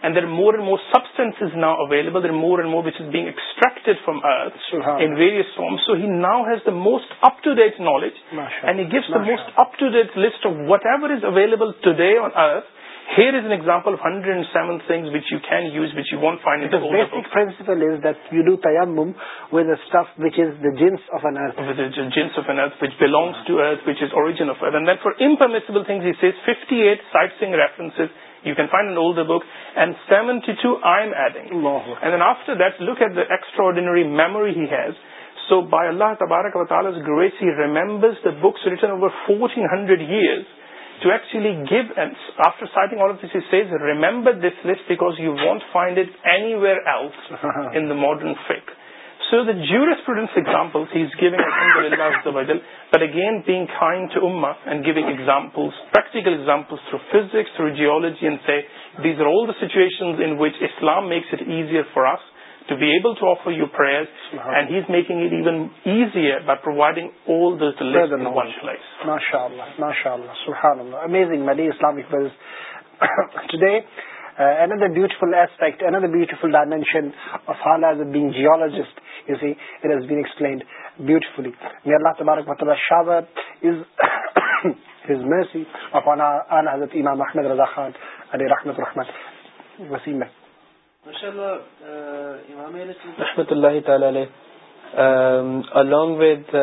and there more and more substance now available there more and more which is bag extract from earth in various some so he now has the most up to date knowledge and he get the most up to date list of whatever is available today on earth here is an example hundred and sevens which you can use which one فائنڈلز jeans نرتھ which بلانگسبل things reference you can find in all book and seven two two I M adding and after that look at the extraordinary memory his so by اللہ تبارک و تعالیس گروی see remembers the books written over fourteen hundred years to ایچولی give and after sorting all of this remember this list because you want find it ای where out in the modern fact so دیورٹس but again beyond to اماڈ گیونگلس practical through physics through geology and set these are all the situations in which Islam makes it easier for us to be able to offer you prayer and has میکنگل aspect بیل dimension geologist تبارک محت اللہ شاوت امام رحمت رضا رحمت الرحمت رحمتہ اللہؤٹ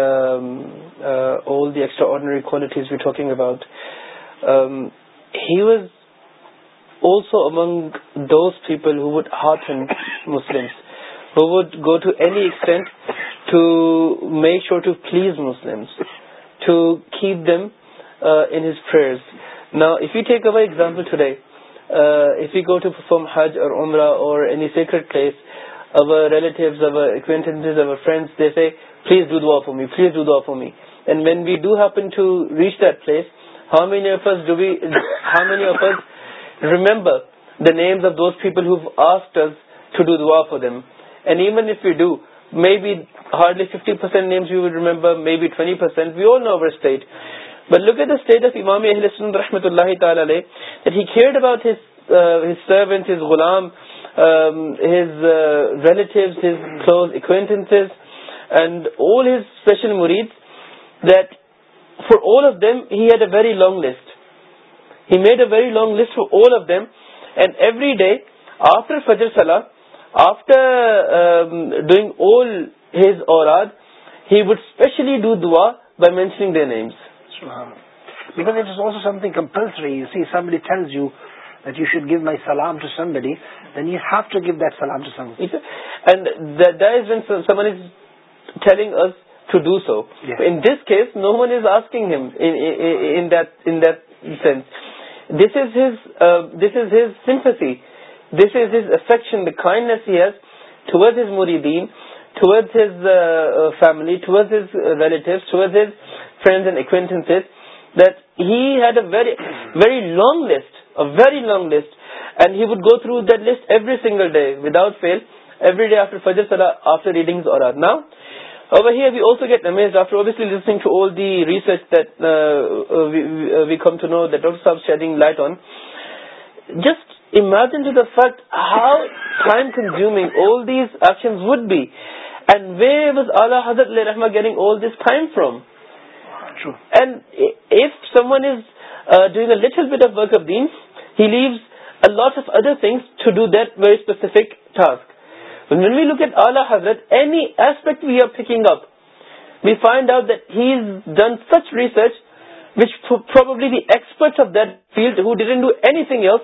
he also among those people who would go to any extent to make sure to please Muslims, to keep them uh, in his prayers. Now, if you take our example today, uh, if we go to perform Hajj or Umrah or any sacred place, our relatives, our acquaintances, our friends, they say, please do dua for me, please do dua for me. And when we do happen to reach that place, how many of us remember the names of those people who've asked us to do dua for them? And even you do may be hardly fifty پرسینٹرٹی percent but look at the state of امامی رحمتہ اللہ تعالیٰ مرید that form had a very long list he made a very long list for all of them and every day after فجر سلح after doing all his اوراد he would specially do دعا by mentioning the names because it is also something compulsory. You see, somebody tells you that you should give my salam to somebody, then you have to give that salam to somebody. And that, that is when someone is telling us to do so. Yes. In this case, no one is asking him in, in, in, that, in that sense. This is his, uh, this is his sympathy. This is his affection, the kindness he has towards his murideen, towards his uh, uh, family, towards his uh, relatives, towards his friends and acquaintances, that he had a very long list, and he would go through that list every single day, without fail, every day after Fajr Salah, after reading his Aurad. Now, over here we also get amazed after obviously listening to all the research that we come to know that Dr. Saab is shedding light on. Just Imagine to the fact how time-consuming all these actions would be. And where was Allah Hazrat Alayhi Rahmah getting all this time from? True. And if someone is uh, doing a little bit of work of deen, he leaves a lot of other things to do that very specific task. But when we look at Allah Hazrat, any aspect we are picking up, we find out that he's done such research, which probably the experts of that field who didn't do anything else,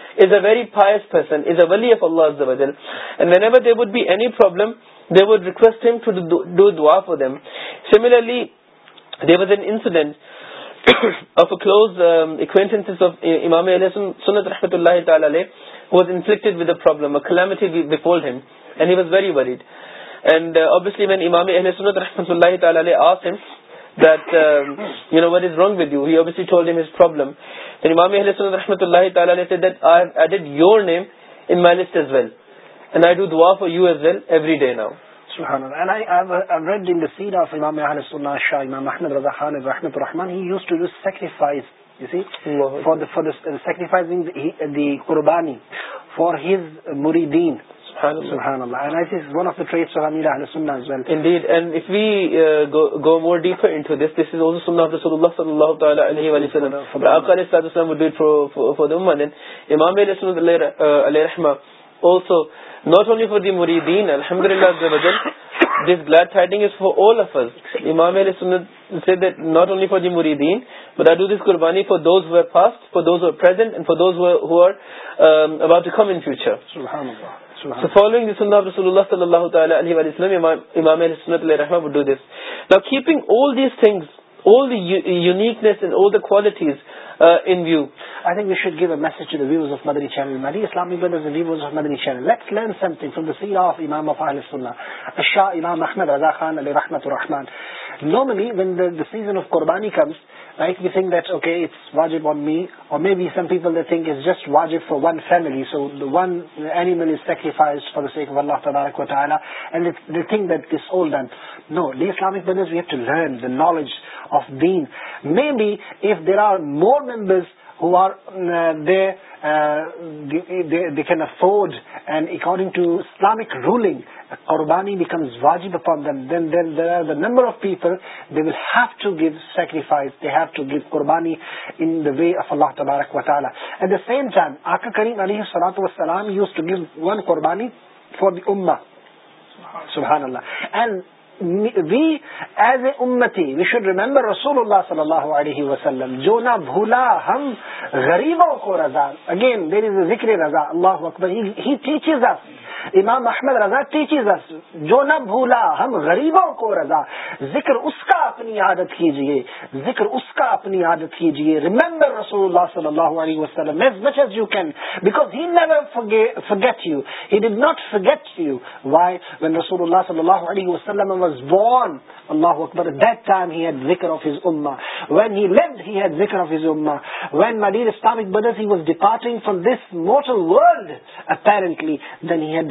رحمت اللہ تعالی وزڈی weep ویریسلی رحمتہ اللہ تعالیٰ of M رحمۃ اللہ تعالیٰ sacrifice the قربانی for his مری دین الحمدال فار دی مرین بٹ ڈو دس قربانی فار دوز واسٹ فار دوز پر شاہ ر ع رحمتمۃ الرحمن no money when the season of قربانی comes like we thing this واجب are me or may be some people they think just واجب for one family so one any منز سیکریفائز فاریک ون اللہ تعالیٰ کو ہٹا lord the think this old no Islamic to learn knowledge of بی ایف there are more member four according to Islam ریم آربر آف پیپل وے آف اللہ تبارک وطالیہ فار دی عما سبحان اللہ اینڈ وی ایز اے امتی وی شوڈ ریمبر رسول اللہ صلی اللہ علیہ وسلم جو نہ بھولا ہم غریبوں کو Raza again there is a ذکر رضا اللہ اکبر ہی ٹیچز چیز امام احمد رضا ٹی چیز جو نہ بھولا ہم غریبوں کو رضا ذکر اس کا اپنی عادت کیجئے ذکر اس کا اپنی عادت کیجئے ریمبر رسول اللہ صلی اللہ علیہ وسلم رسول اللہ صلی اللہ علیہ وسلم واز بورن اللہ اکبر this he was departing from this had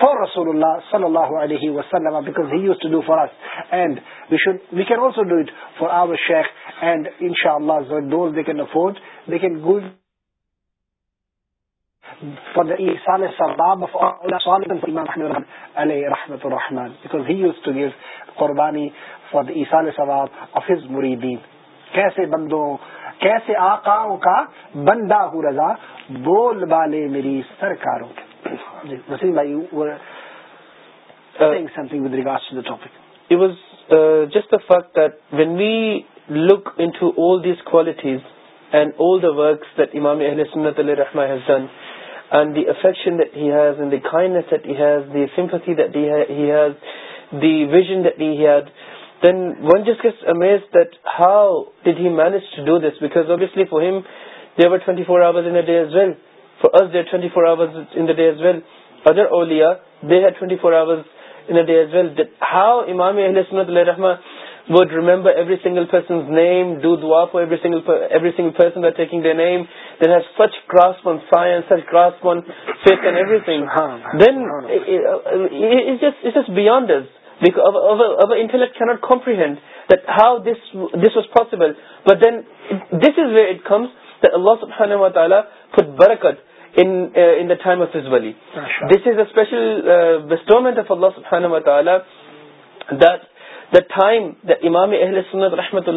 for رسول اللہ صلی اللہ علیہ وسلم رحمت الرحمن قربانی فار دا عیساء اللہ کیسے بندوں کیسے آکاؤں کا بندہ ہوں رضا بول بالے میری سرکاروں سٹ the fact that when we look into all these qualities and all the works that امام اہل سنت علیہ رحمہ has done and the affection that has and the kindness that has the sympathy that has the vision that he has then one just gets amazed that how did he manage to do this because obviously for their twenty four in day as well how امامی عہل would remembered this intellect کی not comprehend house this was possible but then this is way it comes time of بلی this is داشل of اللہ صنعت اہل رحمتہ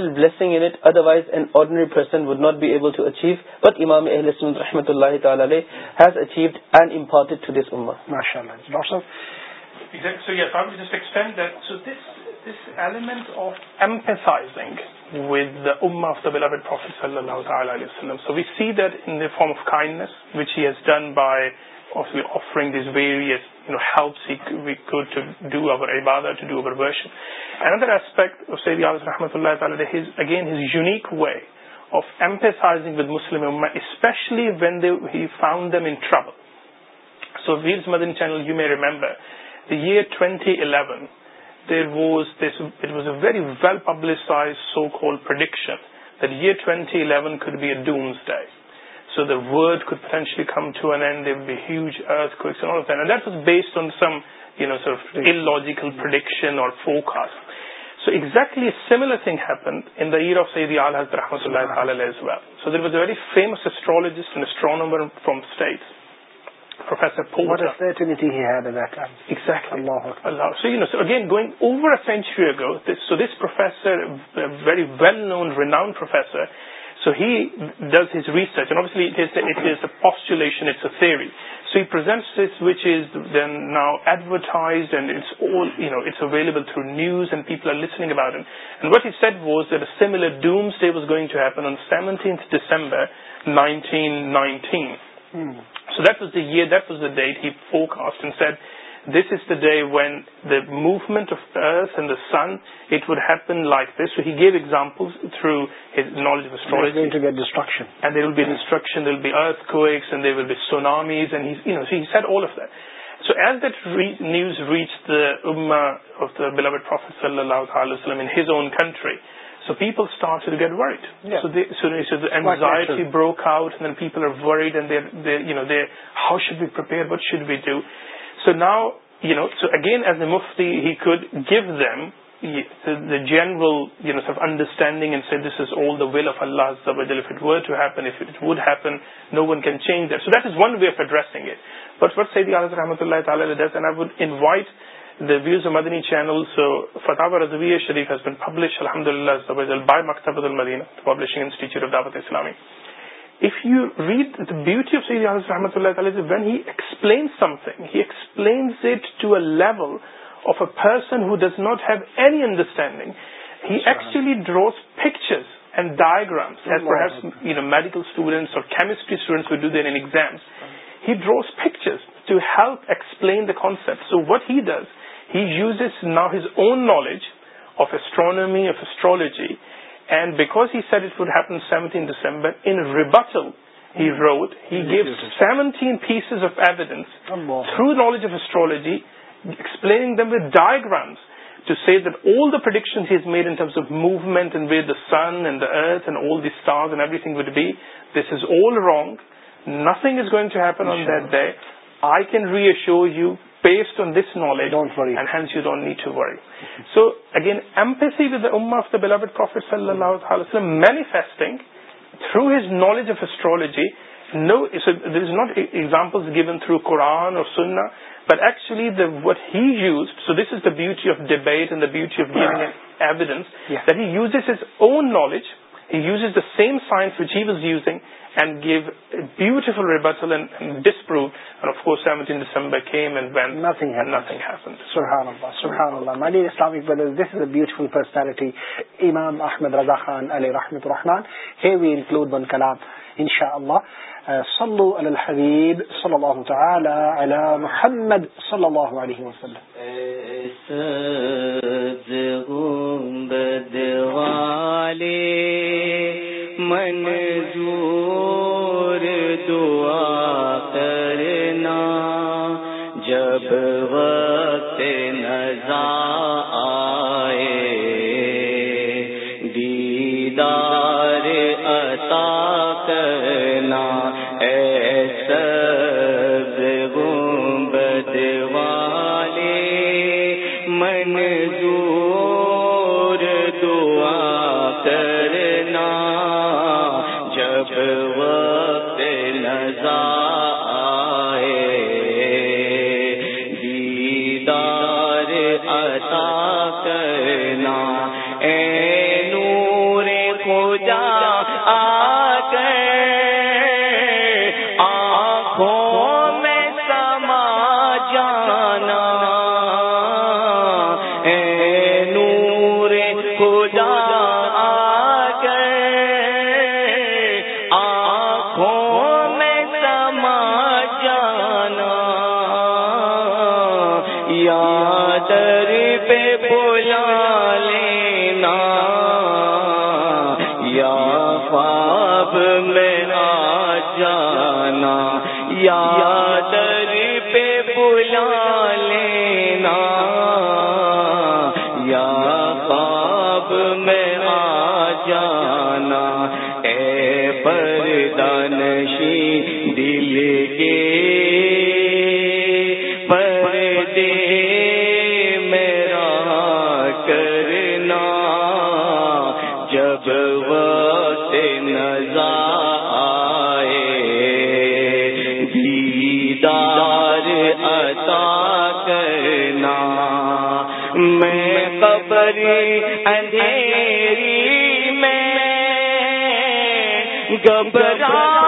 blessing otherwise an ordinary person would not be able but امام اہل رحمۃ اللہ ٹو دس عمر وسلم so we see that form of has done بائیز اینڈ ادر ایسپیکٹ رحمتہ اللہ unique way of emphasizing with Muslim especially when the he found them unable so we is مد ان یو مے ریمبر یہ twenty eleven very well publish I so call خود be a so داڈ خود سو exactly similar was a very famous astrologist and astronomer فرامز اللہ again going اووری so this professor very well know renowned professor so has research postulation so hates which is then now advertise ends available through news and people are listening about what was a similar Doms going ٹوپنٹینتھ December so that is the that was the day this is the day what the movement of the earth and the sun it would happen like this so he give example through نالجرکشن اللہ تعالی وسلم انز own country so پیپلٹی broke out people are would you know they how should be prepare but should be so now you know so again as a Mufti give them general understanding so this is all the we of Allah would happen know one can change دیک way of addressing but what said رحمتہ اللہ تعالیٰ views آفنی channel شریف الحمد اللہ مختب المدینشن اسلامی رحمتہ اللہ وینسپلینگل of a person who does not heading to help explain the concept so what he does He uses now his own knowledge of astronomy, of astrology, and because he said it would happen 17 December, in rebuttal, he mm. wrote, he gives 17 pieces of evidence through knowledge of astrology, explaining them with diagrams to say that all the predictions he's made in terms of movement and where the sun and the earth and all the stars and everything would be, this is all wrong. Nothing is going to happen on that day. I can reassure you based on this knowledge اینہس use on need to work so again ایمپیسی with um of the بلاب prophet صلی اللہ علام manifesting through his knowledge of astrology know there is not example gun through قرآن اور سننا but actually what he used so this is the beauty of debate and داٹی of given a evidence that he use his own knowledge use is the same science which has use and give a beautiful rebuttal and, and disprove. And of course, 17 December came and went. Nothing happened. Nothing happened. SubhanAllah. SubhanAllah. My dear Islamic brothers, this is a beautiful personality. Imam Ahmed Raza Khan, alayhi rahmat rahman. Here we include one kalam, inshaAllah. صلوا على الحبيب صلى الله تعالى على محمد صلى الله عليه وسلم سجدوا بدوالي من دل کے پبے میرا کرنا جب وز دیدار ادا کرنا مین بے اندھیری میں گبرا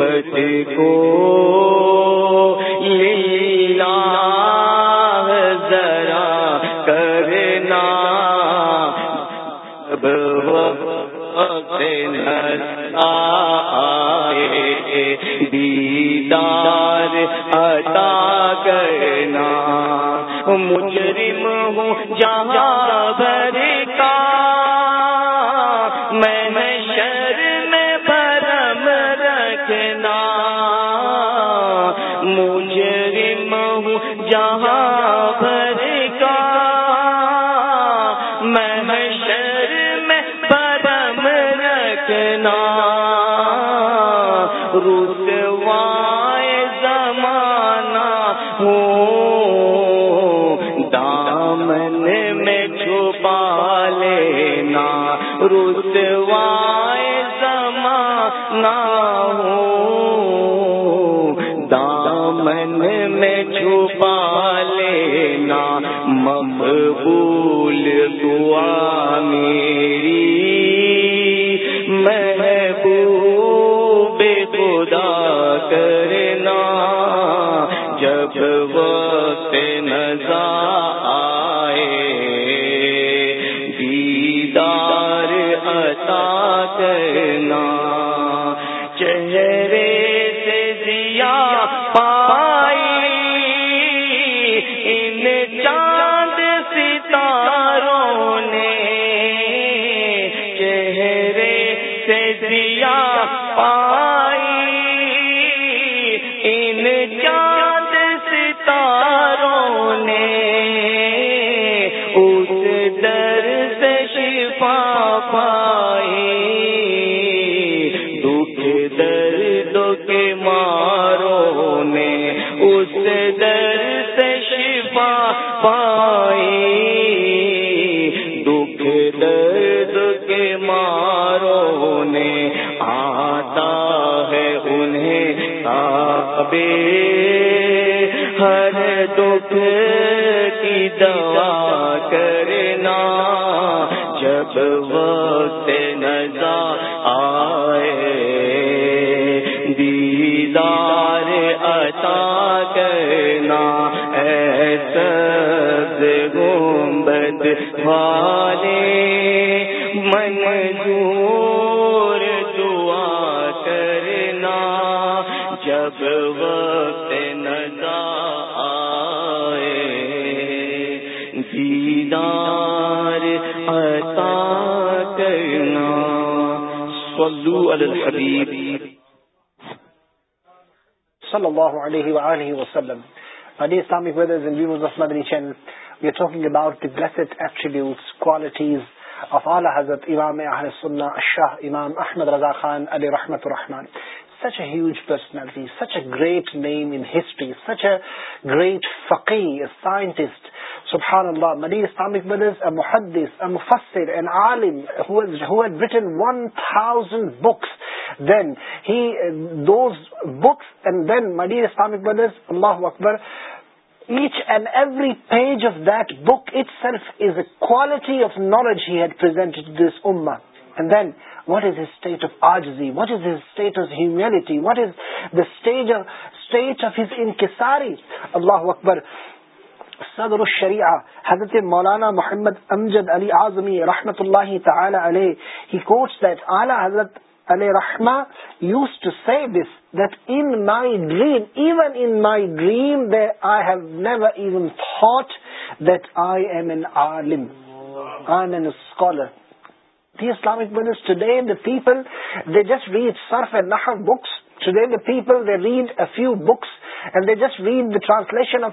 بٹ کو ذرا کرنا دیدار عطا کرنا ہوں جا بھر زمانہ زما دامن بے ہر دکھ کی دوا کرنا جب وقت نظر آئے دیدار عطا کرنا ایسا گوم واہ حضرت امام سُنہ شاہ امام احمد رضا خان علیہ رحمت الرحمٰن such a huge personality such a great name in history such a great فقی سائنٹسٹ سبحان اللہ مدیر اسلامک بدرز اے محدیس اسلام اللہ اکبر each and every page of دک سرف is a quality of knowledge ہیٹینٹ this امر and then what is a state of آجزی what is a state of humanity what is the stage of stage of انکساری اللہ اکبر صدر الشریعہ حضرت مولانا محمد امجد علی اعظمی رحمت اللہ تعالی علیہ ہی کوٹس دیٹ اعلی حضرت علی رحما used to C this that in my dream even in my dream they I have never even thought that I am an عالم I am an scholar The Islamic brothers today the people, they just read surf and nahar books. Today the people, they read a few books and they just read the translation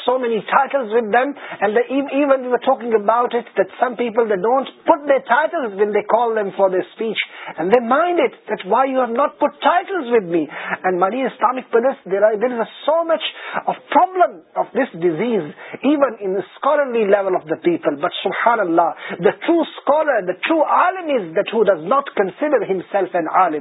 so much problem of this disease ایونر people but سان اللہ the ٹروالر true all not consider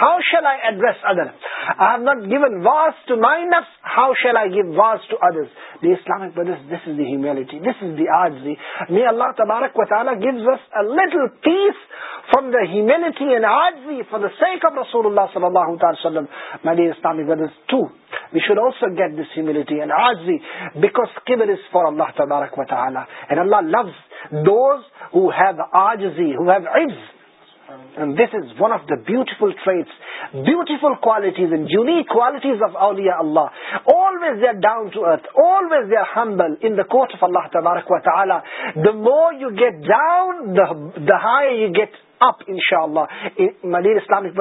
ہاؤڈ I address other I note گیونس how شیلامک تبارک وطالعہ پیس form داٹی Islamic وطالعہ اللہ this is one of the beautiful trade beautiful qualities of اولیا اللہ آلویز آلویزل تبارک و تعالیٰ دا مورٹ ڈاؤن اللہ مدیر اسلامک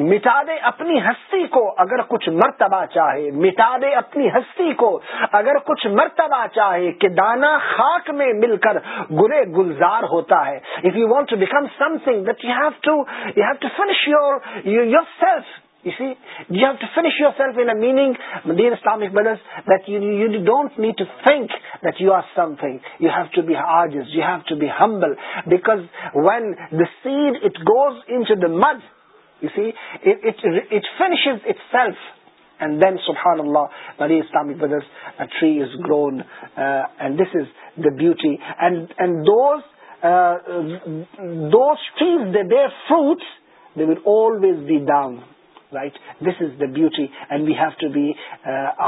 مٹا دے اپنی ہستی کو اگر کچھ مرتبہ چاہے مٹا دے اپنی ہستی کو اگر کچھ مرتبہ چاہے کہ دانا خاک میں مل کر گرے گلزار ہوتا ہے if you Islamic to become something you have to you have to be humble when when the it it goes in mud, see it finish itself and then سبحان اللہ ویری اسلامی brothers tree is grow and this is the beauty fruits the will always be ڈانگ right this is the beauty and we have to be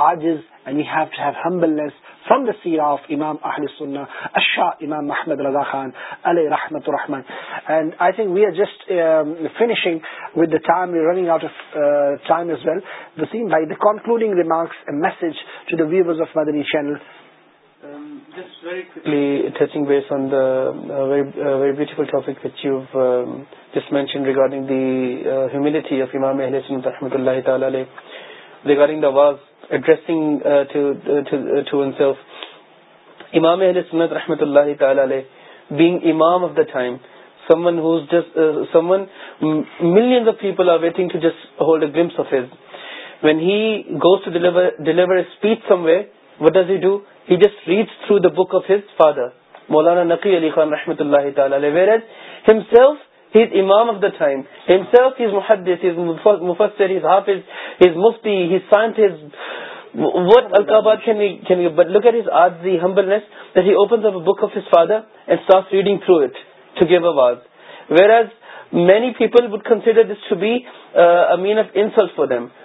آج as and we have to have humbleness from the سیر of امام اہل سا امام محمد اللہ خان علیہ رحمت الرحمد and I think we are just finishing with the time running out of time as well by the concluding remarks message to the viewers of میری channel based on very beautiful topics mention regarding the humility of امام اہل سمت رحمتہ اللہ تعالی regarding the was addressing to self امام اہل سمت رحمتہ اللہ تعالی بینگ امام of the time some one who's just some one mil of people are waiting to just hold games of as when he goes deliver speech some way what does you do he just read through the book of his father Maulana Naqi علی خان رحمۃ اللہ تعالی himself he is imam of the time himself he is muhaddis he is mufassir he is hafiz he is mufti he is scientist what al alqabat can we can we but look at his adzi, humbleness that he opens up a book of his father and starts reading through it to give a awaz whereas many people would consider this to be uh, a mean of insult for them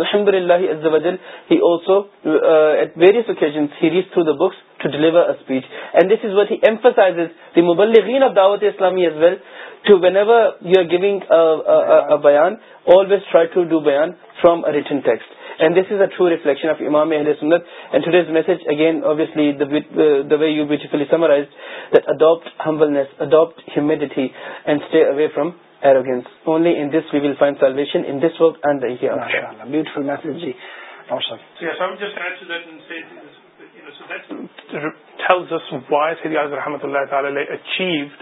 الحمد اللہ is the وزل he also at various occasions تھریز through the books to deliver a speech and this is what he emphasize دیبل اسلامی is well ٹویور you are گوگان always try to do بیان from a written text and this is a true reflection of امام اہل and message اگینسلی way you بیفی summarise adapt ہمبلٹ humility and stay away from arrogance. Only in this we will find salvation, in this world and the year. Beautiful message, ji. Awesome. yes, I would just add to that and say, you know, so that tells us why Sayyidi Azhar Rahmatullahi Ta'ala achieved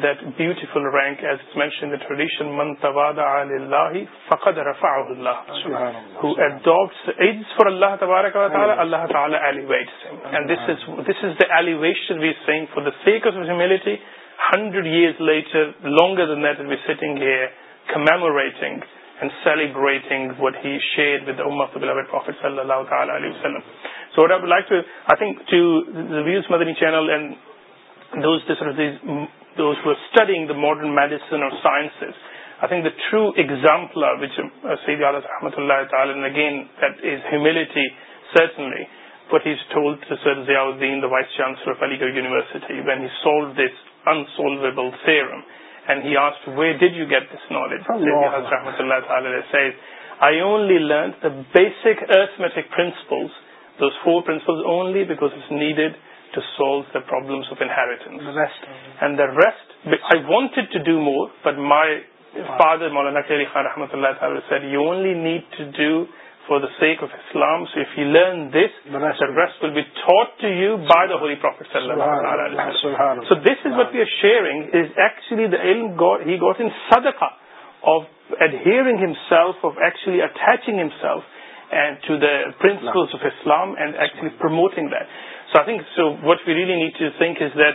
that beautiful rank as it's mentioned in the tradition, Man tawada alillahi faqad rafa'ahu Allah. Who adopts aids for Allah tabaraka wa ta'ala, Allah ta'ala elevates him. And this is, this is the elevation we're saying for the sake of humility, hundred years light long سیلب writing what he شیئرنز through example اگینٹی what ہیئن vice chancellor university when he solve this انسالوبل بیسکٹکل four principal only because and the rest I want more but my father Maulana کے علی خان رحمۃ اللہ you only need to do for the sake of Islam so if you learn this will be taught to you by the who so this is what you sharing گاٹس of ایڈہلی attaching ہمس and to the principles of Islam and actually promoting so what you really need to thing is that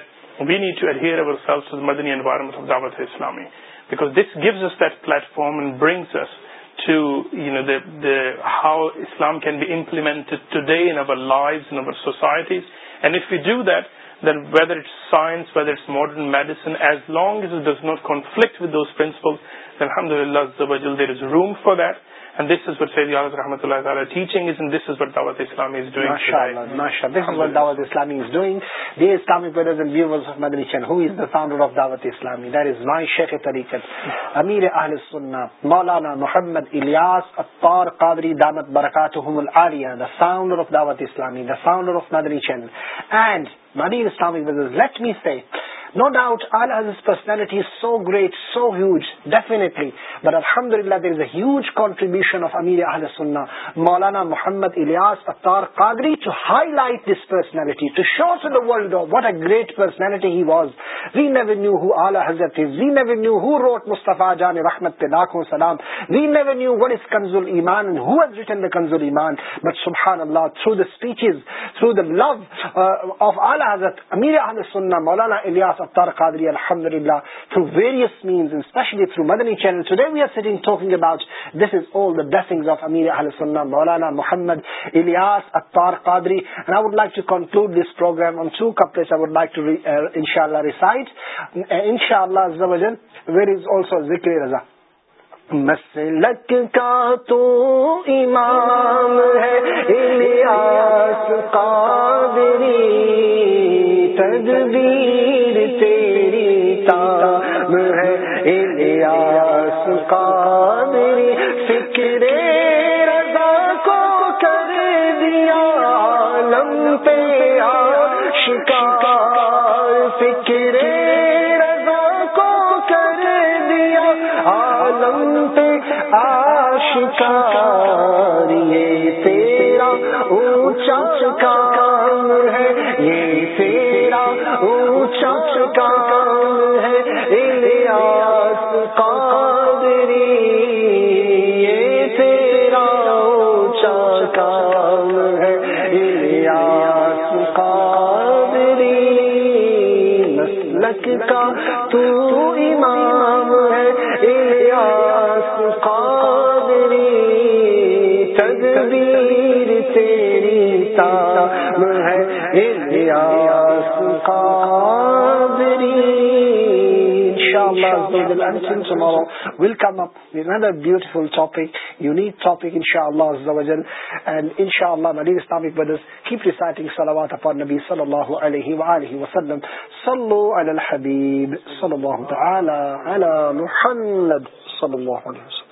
we need to adhere اوز مدرمنٹ اسلامی because this gives us that platform and brings us to how Islam can be implemented today in our lives, in our societies. And if we do that, در وید میڈیسنگ روم فارٹ رحمت اللہ دعوت اسلامی مولانا محمد الیاس اختار کامت برکات اسلامی دا فاؤنڈر اینڈ مدرسام وز ل نو ڈاؤٹ پر مولانا Uh, uh, اختار قادری الحمد للہ through various main especially through Madani channel all the بس of Amir Maulana Muhammad Ilyas اختار Qadri and I would like to conclude ان شاء اللہ inshallah, inshallah and soon tomorrow we'll come up with another beautiful topic unique topic inshallah azawajal and inshallah my dear islamic brothers keep reciting salawat upon nabi sallallahu alayhi wa alihi wa sallam sallu ala al habib sallallahu ta'ala ala muhammad sallallahu alayhi wa sallam